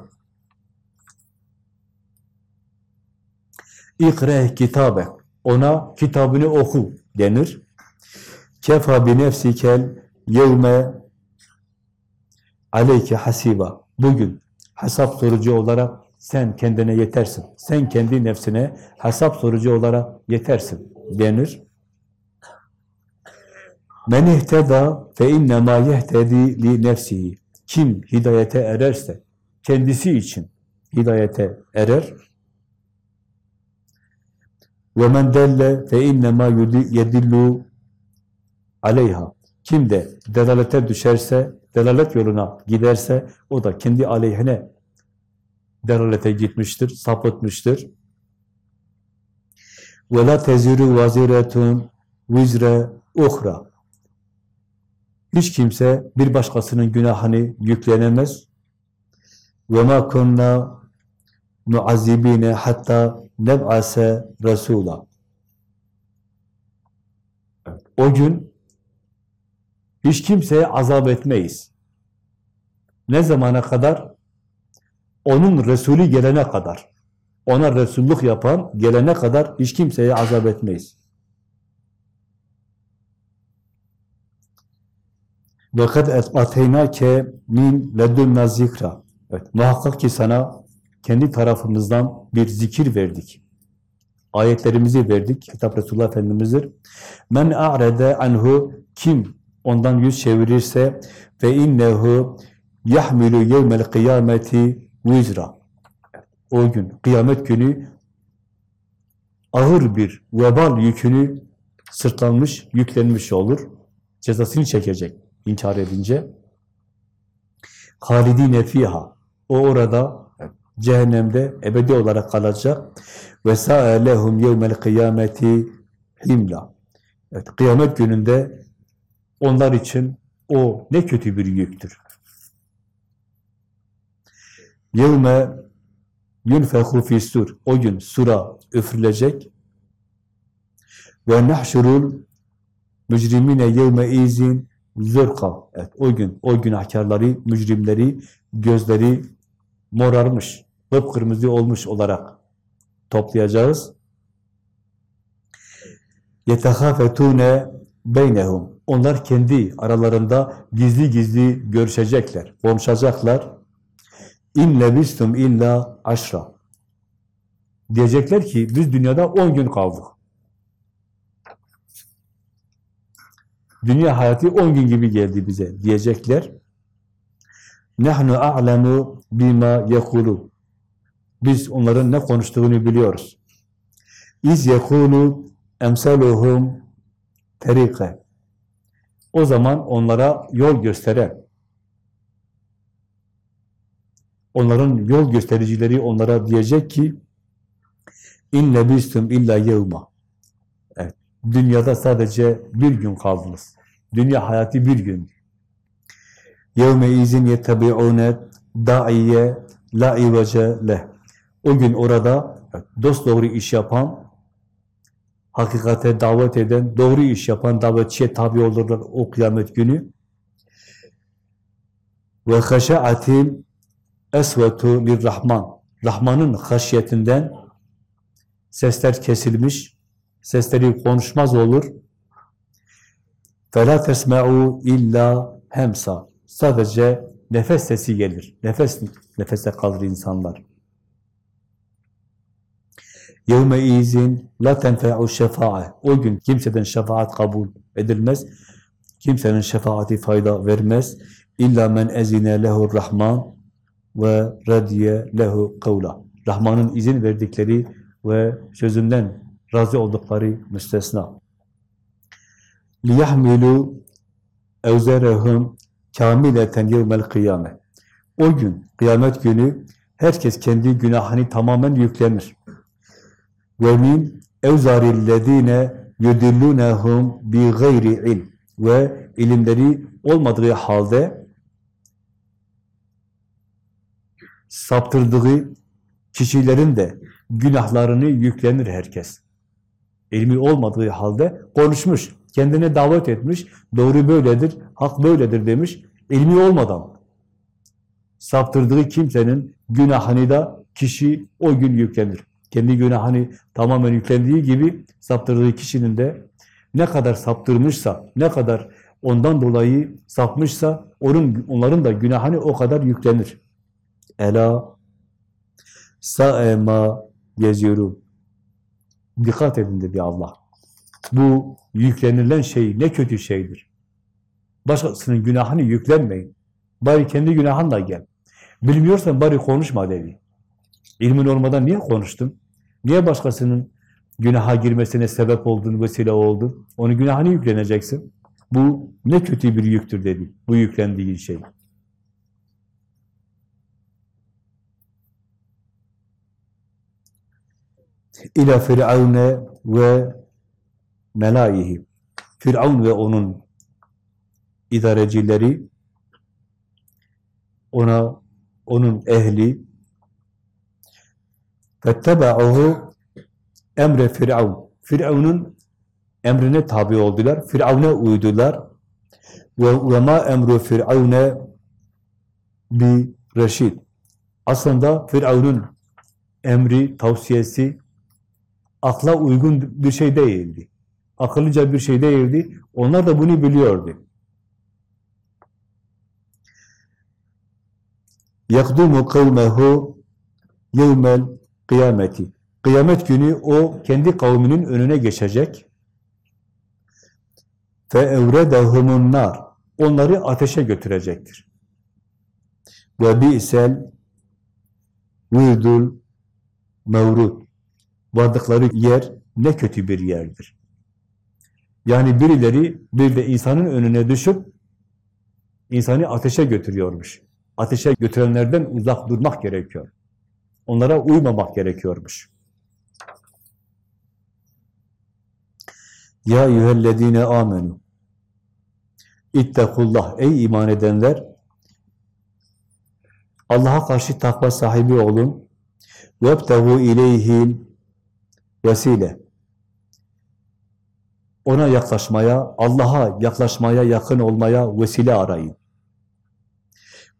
İkreh kitabe. Ona kitabını oku denir. Kefa bi nefsikel yevme aleyke hasiba. Bugün hesap sorucu olarak sen kendine yetersin. Sen kendi nefsine hesap sorucu olarak yetersin denir. Men ihteda fe innema yehtedi li nefsihi. Kim hidayete ererse kendisi için hidayete erer. Ve men delle fe innema yedillu aleyha. Kim de delalete düşerse, delalet yoluna giderse o da kendi aleyhine delalete gitmiştir, sapıtmıştır. Ve la teziru vaziretun vizre uhra. Hiç kimse bir başkasının günahını yüklenemez. Ma kunna muazzibine hatta neb'ase rasula. O gün hiç kimseye azap etmeyiz. Ne zamana kadar? Onun Resulü gelene kadar. Ona Resulluk yapan gelene kadar hiç kimseye azap etmeyiz. وَقَدْ اَتْعَتَيْنَاكَ min لَدُنَّا zikra. Evet, muhakkak ki sana kendi tarafımızdan bir zikir verdik. Ayetlerimizi verdik. Kitap Resulullah Efendimiz'dir. Men a'rede anhu kim ondan yüz çevirirse ve innehu yahmilu yevmel kıyameti vizra. O gün, kıyamet günü ağır bir vebal yükünü sırtlanmış, yüklenmiş olur. Cezasını çekecek inkar edince. Halidine fiha. O orada cehennemde ebedi olarak kalacak. Ve sa'alehum yevmel kıyameti himla. Evet, kıyamet gününde onlar için o ne kötü bir yüktür. Yevme yunfehu fissur. O gün sura üfürülecek. Ve nahşurul mücrimine yevme izin zırka. Evet, o gün o günahkarları, mücrimleri, gözleri morarmış, kıpkırmızı olmuş olarak toplayacağız. يَتَخَافَتُونَ beynehum. Onlar kendi aralarında gizli gizli görüşecekler, konuşacaklar. İn lebistum illa aşra. Diyecekler ki biz dünyada 10 gün kaldık. Dünya hayatı 10 gün gibi geldi bize diyecekler. Nahnu a'lemu bima yekulu. Biz onların ne konuştuğunu biliyoruz. İz yekulu emsaluhum terike. O zaman onlara yol gösteren, onların yol göstericileri onlara diyecek ki in lebistum illa yevma. Dünyada sadece bir gün kaldınız. Dünya hayatı bir gün. Yevme izin yetebi'une da'iye la ivace leh. O gün orada dost doğru iş yapan, hakikate davet eden, doğru iş yapan davetçiye tabi olurlar o kıyamet günü. Ve haşa'atil esvetu lirrahman. Rahman'ın haşiyetinden sesler kesilmiş, sesleri konuşmaz olur. فَلَا تَسْمَعُوا illa hemsa. Sadece nefes sesi gelir. Nefes nefeste kalır insanlar. يَوْمَ اِذٍ la تَنْفَعُ şefaat. O gün kimseden şefaat kabul edilmez. Kimsenin şefaati fayda vermez. İlla men ezine lehu rahman ve radiye lehu kavla. Rahman'ın izin verdikleri ve sözünden razı oldukları müstesna. لِيَحْمِلُوا اَوْزَرَهُمْ kamileten yevmel kıyame. O gün, kıyamet günü herkes kendi günahını tamamen yüklenir. ve min evzarillezine yudillunehum bi gayri ilm ve ilimleri olmadığı halde saptırdığı kişilerin de günahlarını yüklenir herkes. İlmi olmadığı halde konuşmuş, kendine davet etmiş, doğru böyledir, hak böyledir demiş, ilmi olmadan saptırdığı kimsenin günahını da kişi o gün yüklenir. Kendi günahını tamamen yüklendiği gibi saptırdığı kişinin de ne kadar saptırmışsa, ne kadar ondan dolayı sapmışsa onun onların da günahını o kadar yüklenir. Ela sa'ema geziyorum. Dikkat edin dedi Allah. Bu yüklenilen şey ne kötü şeydir. Başkasının günahını yüklenmeyin. Bari kendi günahınla gel. Bilmiyorsan bari konuşma dedi. İlmin olmadan niye konuştun? Niye başkasının günaha girmesine sebep oldun, vesile oldun? Onun günahını yükleneceksin. Bu ne kötü bir yüktür dedi. Bu yüklendiğin şey. İlâ firavne ve melaihi. Firavun ve onun idarecileri ona onun ehli fettebe'uhu emre firavun. Firavun'un emrine tabi oldular. Firavun'a uydular. Ve ma emru firavune bi reşid. Aslında Firavun'un emri, tavsiyesi akla uygun bir şey değildi. Akıllıca bir şey değildi. Onlar da bunu biliyordu. يَقْدُمُ قَوْمَهُ يَوْمَ kıyameti. Kıyamet günü o kendi kavminin önüne geçecek. فَاَوْرَدَهُمُ nar. Onları ateşe götürecektir. Ve bi'sel vürdül mevrud. vardıkları yer ne kötü bir yerdir. Yani birileri bir de insanın önüne düşüp insanı ateşe götürüyormuş. Ateşe götürenlerden uzak durmak gerekiyor. Onlara uymamak gerekiyormuş. Ya eyyühellezine amenu İttakullah ey iman edenler Allah'a karşı takva sahibi olun. Vebtehu ileyhil vesile. Ona yaklaşmaya, Allah'a yaklaşmaya, yakın olmaya vesile arayın.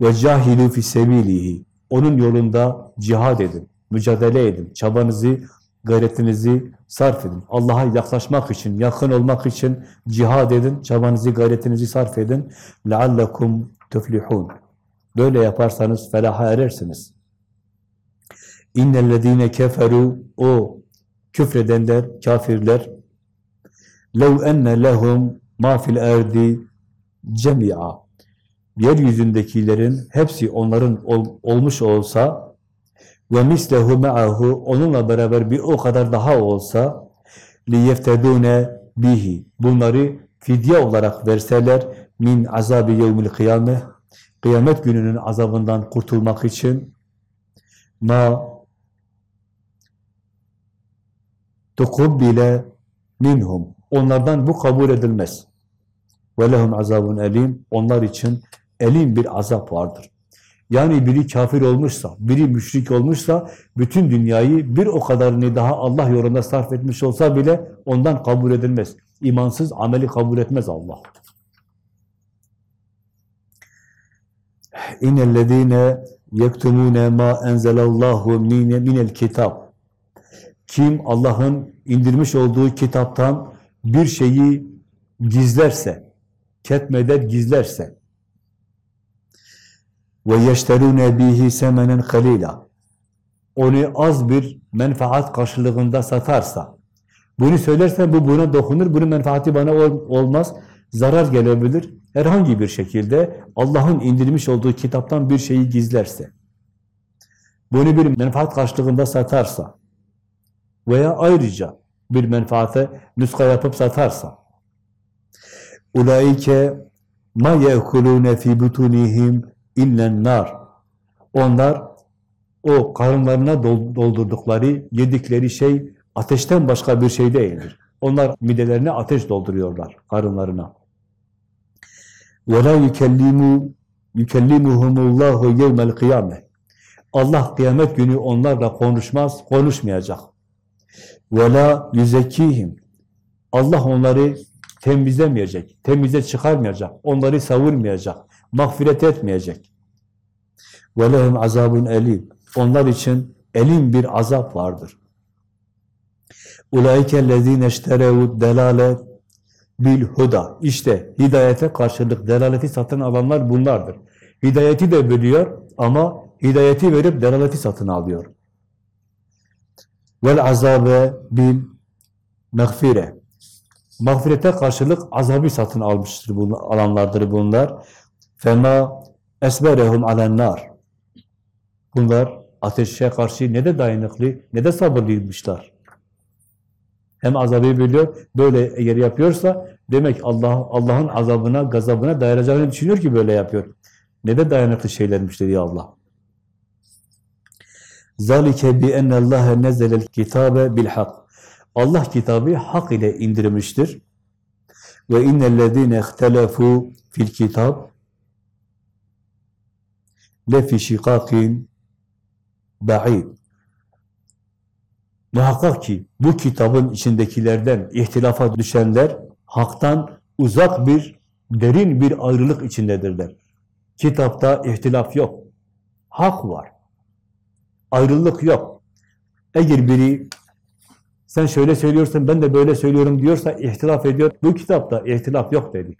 Ve cahilu fi sebilihi. Onun yolunda cihad edin, mücadele edin, çabanızı, gayretinizi sarf edin. Allah'a yaklaşmak için, yakın olmak için cihad edin, çabanızı, gayretinizi sarf edin. لَعَلَّكُمْ تُفْلِحُونَ Böyle yaparsanız felaha erersiniz. İnnellezîne keferu o küfredenler, kafirler lev enne lehum ma fil erdi cemi'a. Yeryüzündekilerin hepsi onların ol, olmuş olsa ve mislehu me'ahu onunla beraber bir o kadar daha olsa liyeftedune bihi. Bunları fidye olarak verseler min azabi yevmil kıyame kıyamet gününün azabından kurtulmak için ma tukubbile minhum onlardan bu kabul edilmez. Ve lehum azabun elim onlar için elin bir azap vardır. Yani biri kafir olmuşsa, biri müşrik olmuşsa, bütün dünyayı bir o kadarını daha Allah yolunda sarf etmiş olsa bile ondan kabul edilmez. İmansız ameli kabul etmez Allah. İnnellezîne yektumûne mâ enzelallahu minel kitap. Kim Allah'ın indirmiş olduğu kitaptan bir şeyi gizlerse, ketmeder gizlerse, ve yeşterune bihi semenen kalila. Onu az bir menfaat karşılığında satarsa, bunu söylerse bu buna dokunur, bunun menfaati bana ol, olmaz, zarar gelebilir. Herhangi bir şekilde Allah'ın indirmiş olduğu kitaptan bir şeyi gizlerse, bunu bir menfaat karşılığında satarsa veya ayrıca bir menfaate nuska yapıp satarsa, ulaike ma yekulune fi butunihim illen nar. Onlar o karınlarına doldurdukları, yedikleri şey Ateşten başka bir şey değildir. Onlar midelerine ateş dolduruyorlar, karınlarına. وَلَا يُكَلِّمُ يُكَلِّمُهُمُ اللّٰهُ يَوْمَ الْقِيَامَةِ Allah kıyamet günü onlarla konuşmaz, konuşmayacak. وَلَا يُزَكِّيهِمْ Allah onları temizlemeyecek, temize çıkarmayacak, onları savurmayacak, mağfiret etmeyecek. وَلَهُمْ azabun elim. Onlar için elim bir azap vardır. اُولَٰئِكَ الَّذ۪ينَ اشْتَرَوُ الدَّلَالَ bil huda. İşte hidayete karşılık delaleti satın alanlar bunlardır. Hidayeti de biliyor ama hidayeti verip delaleti satın alıyor. Vel azabe bil mağfire. Mağfirete karşılık azabı satın almıştır bunu, alanlardır bunlar. Fema esberehum alennar. Bunlar ateşe karşı ne de dayanıklı ne de sabırlıymışlar. Hem azabı biliyor, böyle eğer yapıyorsa demek Allah Allah'ın azabına, gazabına dayanacağını düşünüyor ki böyle yapıyor. Ne de dayanıklı şeylermiş dedi Allah. Zalike bi enne Allah nezzelel kitabe bil hak. Allah kitabı hak ile indirmiştir. Ve innellezine ihtelefu fil kitab lefi şikakin ba'id. Muhakkak ki bu kitabın içindekilerden ihtilafa düşenler haktan uzak bir, derin bir ayrılık içindedirler. Kitapta ihtilaf yok. Hak var. Ayrılık yok. Eğer biri sen şöyle söylüyorsun, ben de böyle söylüyorum diyorsa ihtilaf ediyor. Bu kitapta ihtilaf yok dedi.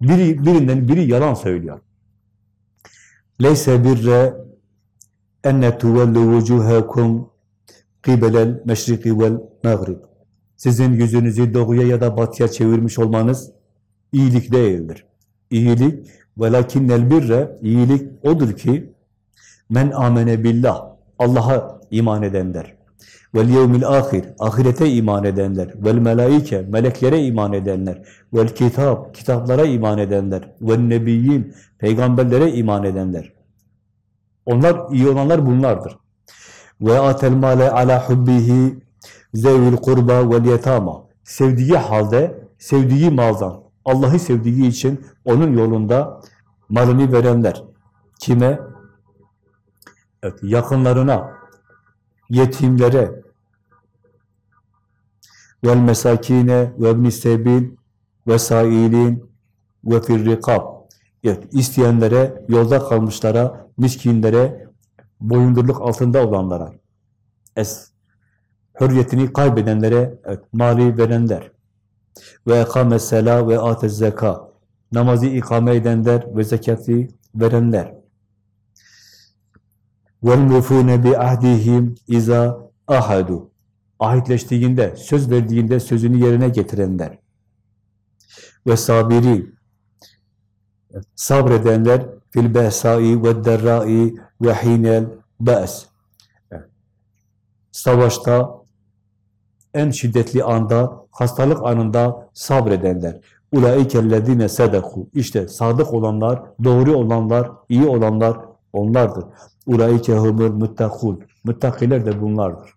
Biri, birinden biri yalan söylüyor. Leyse birre enne tuvellu vucuhakum kibelel meşriki vel mağrib. Sizin yüzünüzü doğuya ya da batıya çevirmiş olmanız iyilik değildir. İyilik velakinnel birre iyilik odur ki men amene billah Allah'a iman edenler vel yevmil ahir ahirete iman edenler vel melaike meleklere iman edenler vel kitap kitaplara iman edenler vel nebiyyin peygamberlere iman edenler onlar iyi olanlar bunlardır. Ve atel male ala hubbihi zevil kurba vel yetama. Sevdiği halde, sevdiği maldan, Allah'ı sevdiği için onun yolunda malını verenler. Kime? Evet, yakınlarına, yetimlere, vel mesakine ve misebil ve sailin ve firrikab. Evet, isteyenlere, yolda kalmışlara, miskinlere, boyundurluk altında olanlara, es, hürriyetini kaybedenlere evet, mali verenler ve ekame sela ve atez zeka namazı ikame edenler ve zekatı verenler bi ahdihim iza ahadu ahitleştiğinde, söz verdiğinde sözünü yerine getirenler ve sabiri sabredenler fil behsai ve derrai ve hinel be's savaşta en şiddetli anda, hastalık anında sabredenler. Ulaikellezine sedeku. İşte sadık olanlar, doğru olanlar, iyi olanlar onlardır. Ulaike humul muttakun. Muttakiler de bunlardır.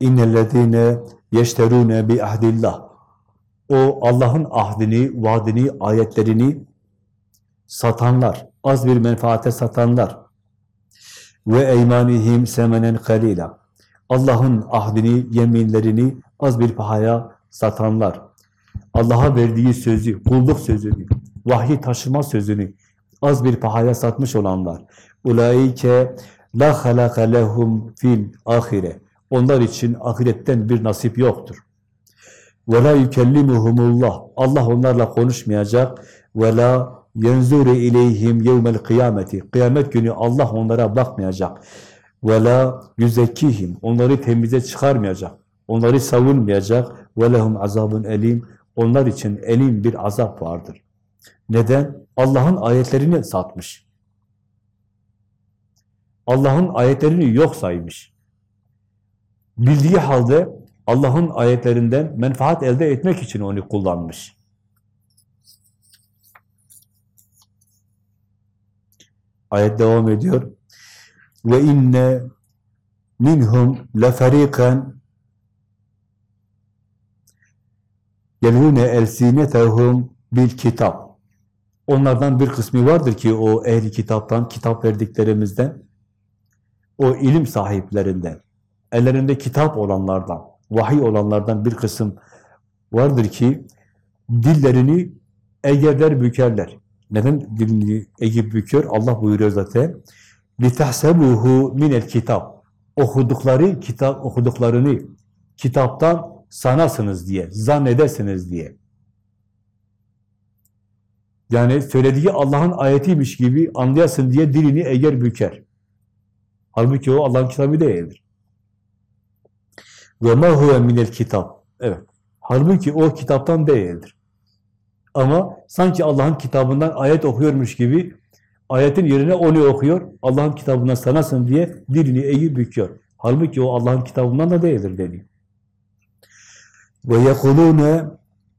İnnellezine yeşterune bi ahdillah. O Allah'ın ahdini, vaadini, ayetlerini satanlar, az bir menfaate satanlar ve eymanihim semenen kalila. Allah'ın ahdini, yeminlerini az bir pahaya satanlar. Allah'a verdiği sözü, kulluk sözünü, vahyi taşıma sözünü az bir pahaya satmış olanlar. Ulaike la halaka lehum fil ahire. Onlar için ahiretten bir nasip yoktur. Ve la yukellimuhumullah. Allah onlarla konuşmayacak. Ve la yenzuru ileyhim yevmel kıyameti. Kıyamet günü Allah onlara bakmayacak ve la. Onları temize çıkarmayacak. Onları savunmayacak. Ve lehum elim. Onlar için elim bir azap vardır. Neden? Allah'ın ayetlerini satmış. Allah'ın ayetlerini yok saymış. Bildiği halde Allah'ın ayetlerinden menfaat elde etmek için onu kullanmış. Ayet devam ediyor. Ve inne minhum leferiqan yelhune elsinetehum bil kitap. Onlardan bir kısmı vardır ki o ehli kitaptan, kitap verdiklerimizden, o ilim sahiplerinden, ellerinde kitap olanlardan, vahiy olanlardan bir kısım vardır ki dillerini egerler, bükerler. Neden dilini eğip büküyor? Allah buyuruyor zaten. لِتَحْسَبُهُ مِنَ الْكِتاب Okudukları, kitap, okuduklarını kitaptan sanasınız diye, zannedesiniz diye. Yani söylediği Allah'ın ayetiymiş gibi anlayasın diye dilini eğer büker. Halbuki o Allah'ın kitabı değildir. Ve ma huve minel kitap. Evet. Halbuki o kitaptan değildir. Ama sanki Allah'ın kitabından ayet okuyormuş gibi ayetin yerine onu okuyor. Allah'ın kitabından sanasın diye dilini eğip büküyor. Halbuki o Allah'ın kitabından da değildir dedi. Ve yekulune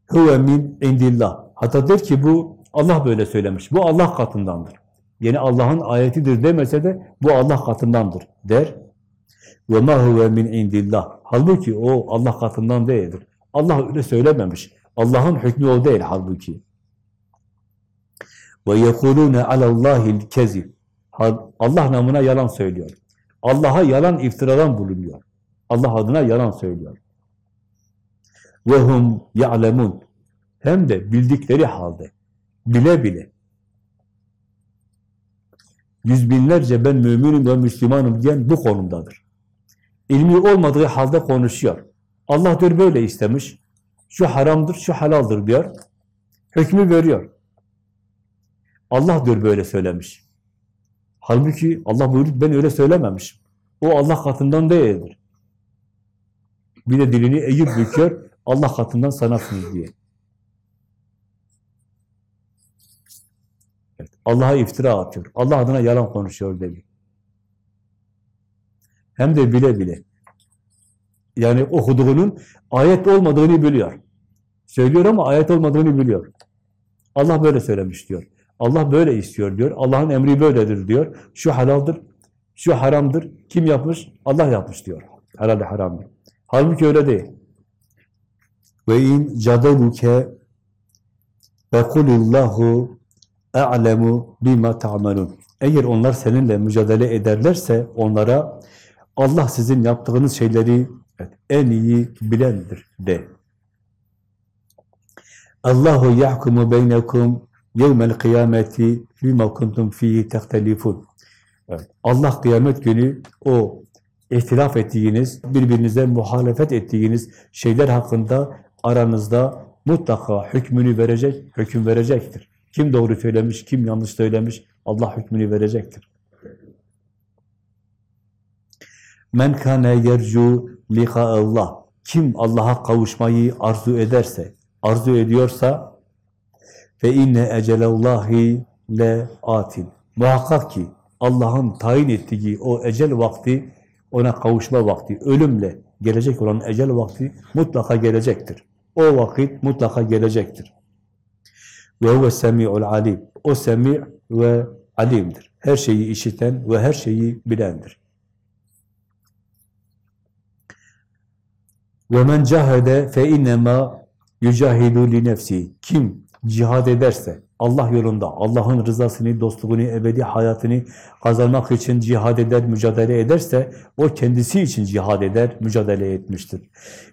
huve min indillah. Hatta der ki bu Allah böyle söylemiş. Bu Allah katındandır. Yani Allah'ın ayetidir demese de bu Allah katındandır der. Ve ma huve min indillah. Halbuki o Allah katından değildir. Allah öyle söylememiş. Allah'ın hükmü o değil halbuki. Ve yekulune alallahil kezib. Allah namına yalan söylüyor. Allah'a yalan iftiradan bulunuyor. Allah adına yalan söylüyor. Ve hum ya'lemun. Hem de bildikleri halde, bile bile. Yüz binlerce ben müminim ve Müslümanım diyen bu konumdadır. İlmi olmadığı halde konuşuyor. Allah diyor böyle istemiş. Şu haramdır, şu halaldır diyor. Hükmü veriyor. Allah diyor böyle söylemiş. Halbuki Allah buyuruyor ben öyle söylememişim. O Allah katından değildir. Bir de dilini eğip büküyor. Allah katından sanasınız diye. Evet, Allah'a iftira atıyor. Allah adına yalan konuşuyor dedi. Hem de bile bile. Yani okuduğunun ayet olmadığını biliyor. Söylüyor ama ayet olmadığını biliyor. Allah böyle söylemiş diyor. Allah böyle istiyor diyor. Allah'ın emri böyledir diyor. Şu halaldır, şu haramdır. Kim yapmış? Allah yapmış diyor. Helal haramdır. Halbuki öyle değil. Ve in cadaluke ve kulillahu a'lemu bima ta'malun. Eğer onlar seninle mücadele ederlerse onlara Allah sizin yaptığınız şeyleri en iyi bilendir de. Allahu yahkumu beynekum yevmel kıyameti fîmâ kuntum fîhî tehtelifun. Evet, Allah kıyamet günü o ihtilaf ettiğiniz, birbirinize muhalefet ettiğiniz şeyler hakkında aranızda mutlaka hükmünü verecek, hüküm verecektir. Kim doğru söylemiş, kim yanlış söylemiş, Allah hükmünü verecektir. Men kana yercu liqa Allah. Kim Allah'a kavuşmayı arzu ederse, arzu ediyorsa fe inne ecelallahi le atin. Muhakkak ki Allah'ın tayin ettiği o ecel vakti, ona kavuşma vakti, ölümle gelecek olan ecel vakti mutlaka gelecektir. O vakit mutlaka gelecektir. Ve huve semi'ul alim. O semi' ve alimdir. Her şeyi işiten ve her şeyi bilendir. Ve men cahede fe innema yucahidu li nefsi. Kim cihad ederse, Allah yolunda, Allah'ın rızasını, dostluğunu, ebedi hayatını kazanmak için cihad eder, mücadele ederse, o kendisi için cihad eder, mücadele etmiştir.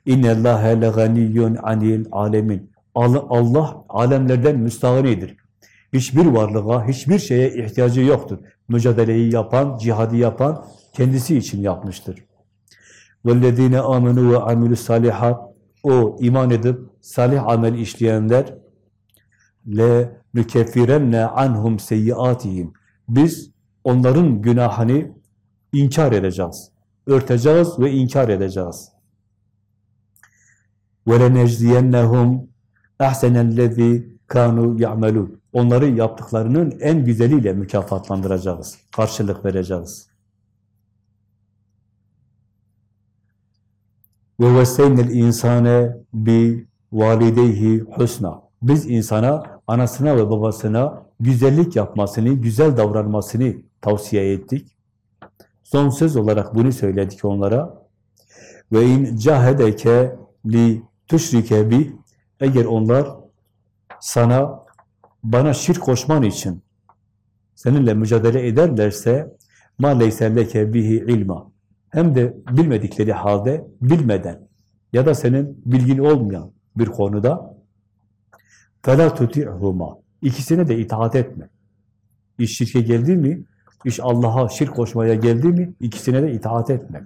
İnne Allahe le ganiyyun anil alemin. Allah alemlerden müstahinidir. Hiçbir varlığa, hiçbir şeye ihtiyacı yoktur. Mücadeleyi yapan, cihadı yapan kendisi için yapmıştır. وَالَّذ۪ينَ آمَنُوا وَعَمِلُوا الصَّالِحَاتِ O iman edip salih amel işleyenler le nükeffirenne anhum seyyiatihim. Biz onların günahını inkar edeceğiz. Örteceğiz ve inkar edeceğiz. Ve lenecziyennehum ahsenellezî kanu ya'melun. Onları yaptıklarının en güzeliyle mükafatlandıracağız. Karşılık vereceğiz. Ve veseynel insane bi valideyhi husna. Biz insana, anasına ve babasına güzellik yapmasını, güzel davranmasını tavsiye ettik. Son söz olarak bunu söyledik onlara. Ve in cahedeke li tuşrike bi eğer onlar sana bana şirk koşman için seninle mücadele ederlerse ma leyse bihi ilma hem de bilmedikleri halde bilmeden ya da senin bilgin olmayan bir konuda فَلَا تُتِعْهُمَا İkisine de itaat etme. İş şirke geldi mi, iş Allah'a şirk koşmaya geldi mi, ikisine de itaat etme.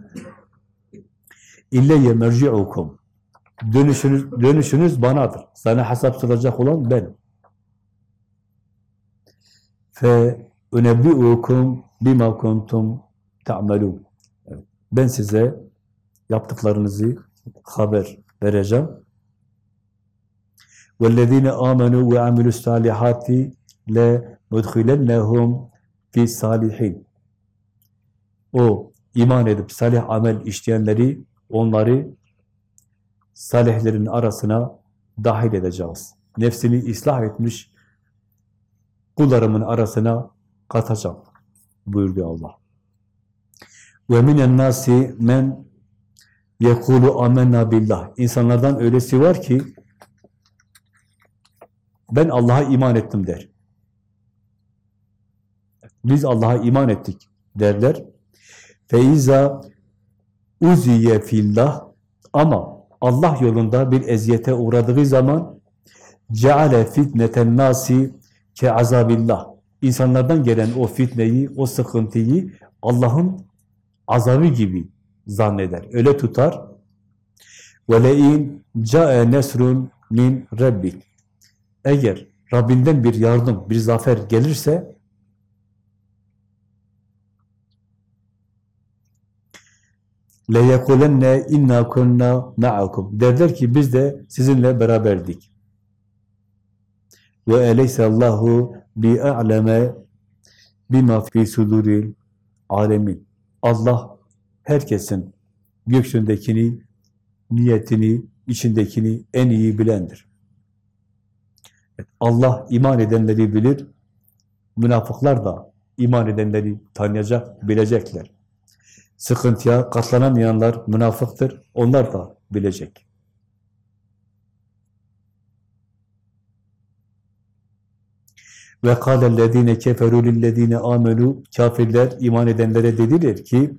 اِلَّيَ مَرْجِعُكُمْ Dönüşünüz, dönüşünüz banadır. Sana hesap soracak olan benim. فَاُنَبِّئُكُمْ بِمَا كُنْتُمْ تَعْمَلُونَ Ben size yaptıklarınızı haber vereceğim. وَالَّذ۪ينَ آمَنُوا وَعَمِلُوا الصَّالِحَاتِ لَنُدْخِلَنَّهُمْ فِي salihin. O iman edip salih amel işleyenleri, onları salihlerin arasına dahil edeceğiz. Nefsini ıslah etmiş kullarımın arasına katacağım buyurdu Allah. Ve minen nasi men yekulu amenna billah. İnsanlardan öylesi var ki ben Allah'a iman ettim der. Biz Allah'a iman ettik derler. Feiza uziye fillah ama Allah yolunda bir eziyete uğradığı zaman ceale fitneten nasi ke azabillah. İnsanlardan gelen o fitneyi, o sıkıntıyı Allah'ın azabı gibi zanneder. Öyle tutar. Ve le'in ca'e nesrun min rabbik Eğer Rabbinden bir yardım, bir zafer gelirse لَيَقُولَنَّ inna kunna مَعَكُمْ Derler ki biz de sizinle beraberdik. Ve eleyse Allahu bi a'leme bima fi suduril alemin. Allah herkesin göksündekini, niyetini, içindekini en iyi bilendir. Allah iman edenleri bilir, münafıklar da iman edenleri tanıyacak, bilecekler. Sıkıntıya katlanamayanlar münafıktır, onlar da bilecek. Ve kâlellezîne keferû lillezîne âmenû kafirler iman edenlere dediler ki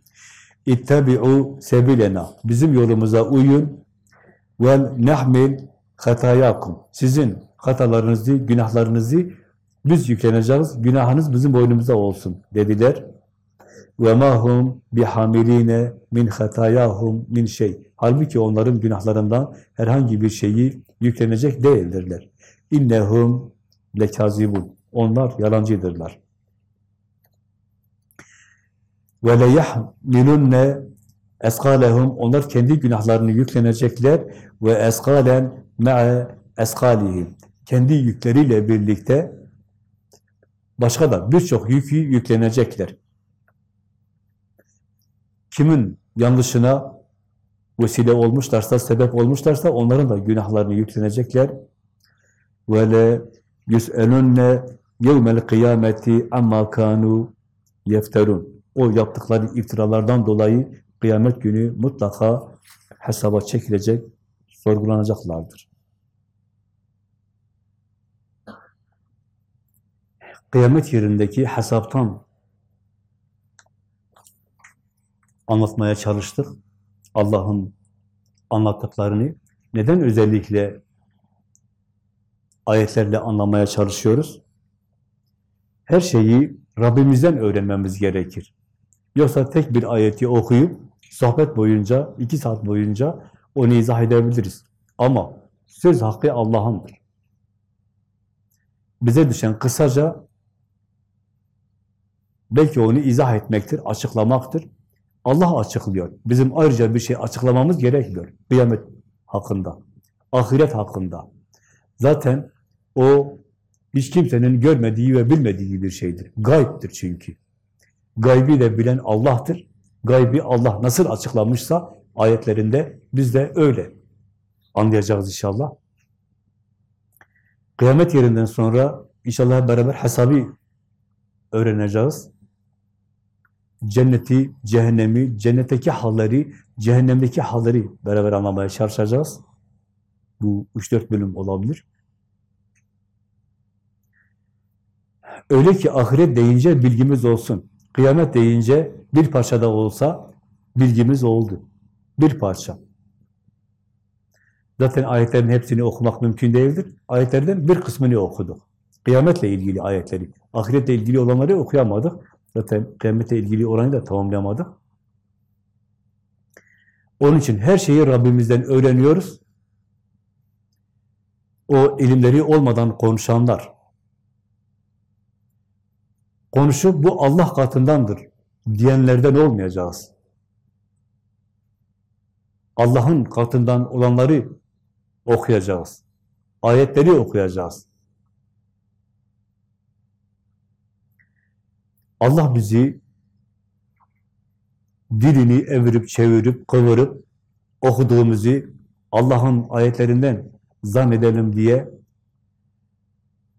İttabi'u sebilena bizim yolumuza uyun ve nehmil hatayakum sizin hatalarınızı, günahlarınızı biz yükleneceğiz. Günahınız bizim boynumuza olsun dediler. Ve mahum bihamiline min hatayahum min şey. Halbuki onların günahlarından herhangi bir şeyi yüklenecek değildirler. İnnehum lekazibun. Onlar yalancıdırlar. Leyahmilunne eskalehum. Onlar kendi günahlarını yüklenecekler ve eskalen me'e eskalihim. Kendi yükleriyle birlikte başka da birçok yükü yüklenecekler. Kimin yanlışına vesile olmuşlarsa, sebep olmuşlarsa onların da günahlarını yüklenecekler. Ve le yus'elunne yevmel kıyameti amma kanu yefterun. O yaptıkları iftiralardan dolayı kıyamet günü mutlaka hesaba çekilecek, sorgulanacaklardır. Kıyamet yerindeki hesaptan anlatmaya çalıştık. Allah'ın anlattıklarını. Neden özellikle ayetlerle anlamaya çalışıyoruz? Her şeyi Rabbimizden öğrenmemiz gerekir. Yoksa tek bir ayeti okuyup sohbet boyunca, iki saat boyunca onu izah edebiliriz. Ama söz hakkı Allah'ındır. Bize düşen kısaca belki onu izah etmektir, açıklamaktır. Allah açıklıyor. Bizim ayrıca bir şey açıklamamız gerekmiyor. Kıyamet hakkında, ahiret hakkında. Zaten o hiç kimsenin görmediği ve bilmediği bir şeydir. Gaybdir çünkü. Gaybi de bilen Allah'tır. Gaybi Allah nasıl açıklamışsa ayetlerinde biz de öyle anlayacağız inşallah. Kıyamet yerinden sonra İnşallah beraber hesabı öğreneceğiz. Cenneti, cehennemi, cennetteki halleri, cehennemdeki halleri beraber anlamaya çalışacağız. Bu 3-4 bölüm olabilir. Öyle ki ahiret deyince bilgimiz olsun. Kıyamet deyince bir parça da olsa bilgimiz oldu. Bir parça. Zaten ayetlerin hepsini okumak mümkün değildir. Ayetlerden bir kısmını okuduk. Kıyametle ilgili ayetleri. Ahiretle ilgili olanları okuyamadık. Zaten kıyametle ilgili olanı da tamamlayamadık. Onun için her şeyi Rabbimizden öğreniyoruz. O ilimleri olmadan konuşanlar, konuşup bu Allah katındandır diyenlerden olmayacağız. Allah'ın katından olanları okuyacağız. Ayetleri okuyacağız. Allah bizi dilini evirip çevirip kıvırıp okuduğumuzu Allah'ın ayetlerinden zannedelim diye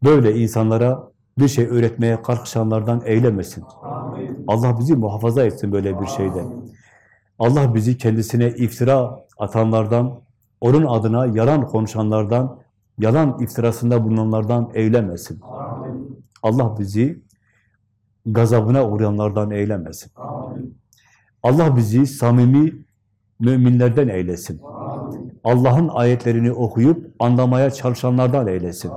böyle insanlara bir şey öğretmeye kalkışanlardan eylemesin. Allah bizi muhafaza etsin böyle bir şeyden. Allah bizi kendisine iftira atanlardan, onun adına yalan konuşanlardan, yalan iftirasında bulunanlardan eylemesin. Allah bizi gazabına uğrayanlardan eylemesin. Allah bizi samimi müminlerden eylesin. Allah'ın ayetlerini okuyup anlamaya çalışanlardan eylesin.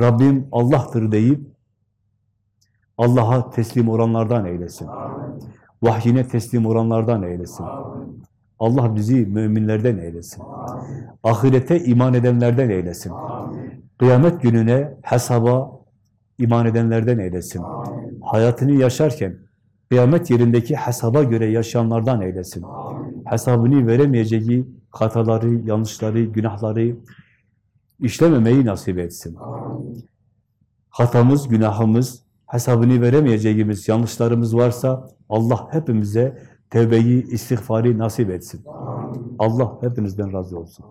Rabbim Allah'tır deyip Allah'a teslim olanlardan eylesin. Vahyine teslim olanlardan eylesin. Allah bizi müminlerden eylesin. Ahirete iman edenlerden eylesin. Kıyamet gününe, hesaba iman edenlerden eylesin. Hayatını yaşarken kıyamet yerindeki hesaba göre yaşayanlardan eylesin. Hesabını veremeyeceği hataları, yanlışları, günahları işlememeyi nasip etsin. Hatamız, günahımız, hesabını veremeyeceğimiz yanlışlarımız varsa Allah hepimize tevbeyi, istiğfarı nasip etsin. Allah hepinizden razı olsun.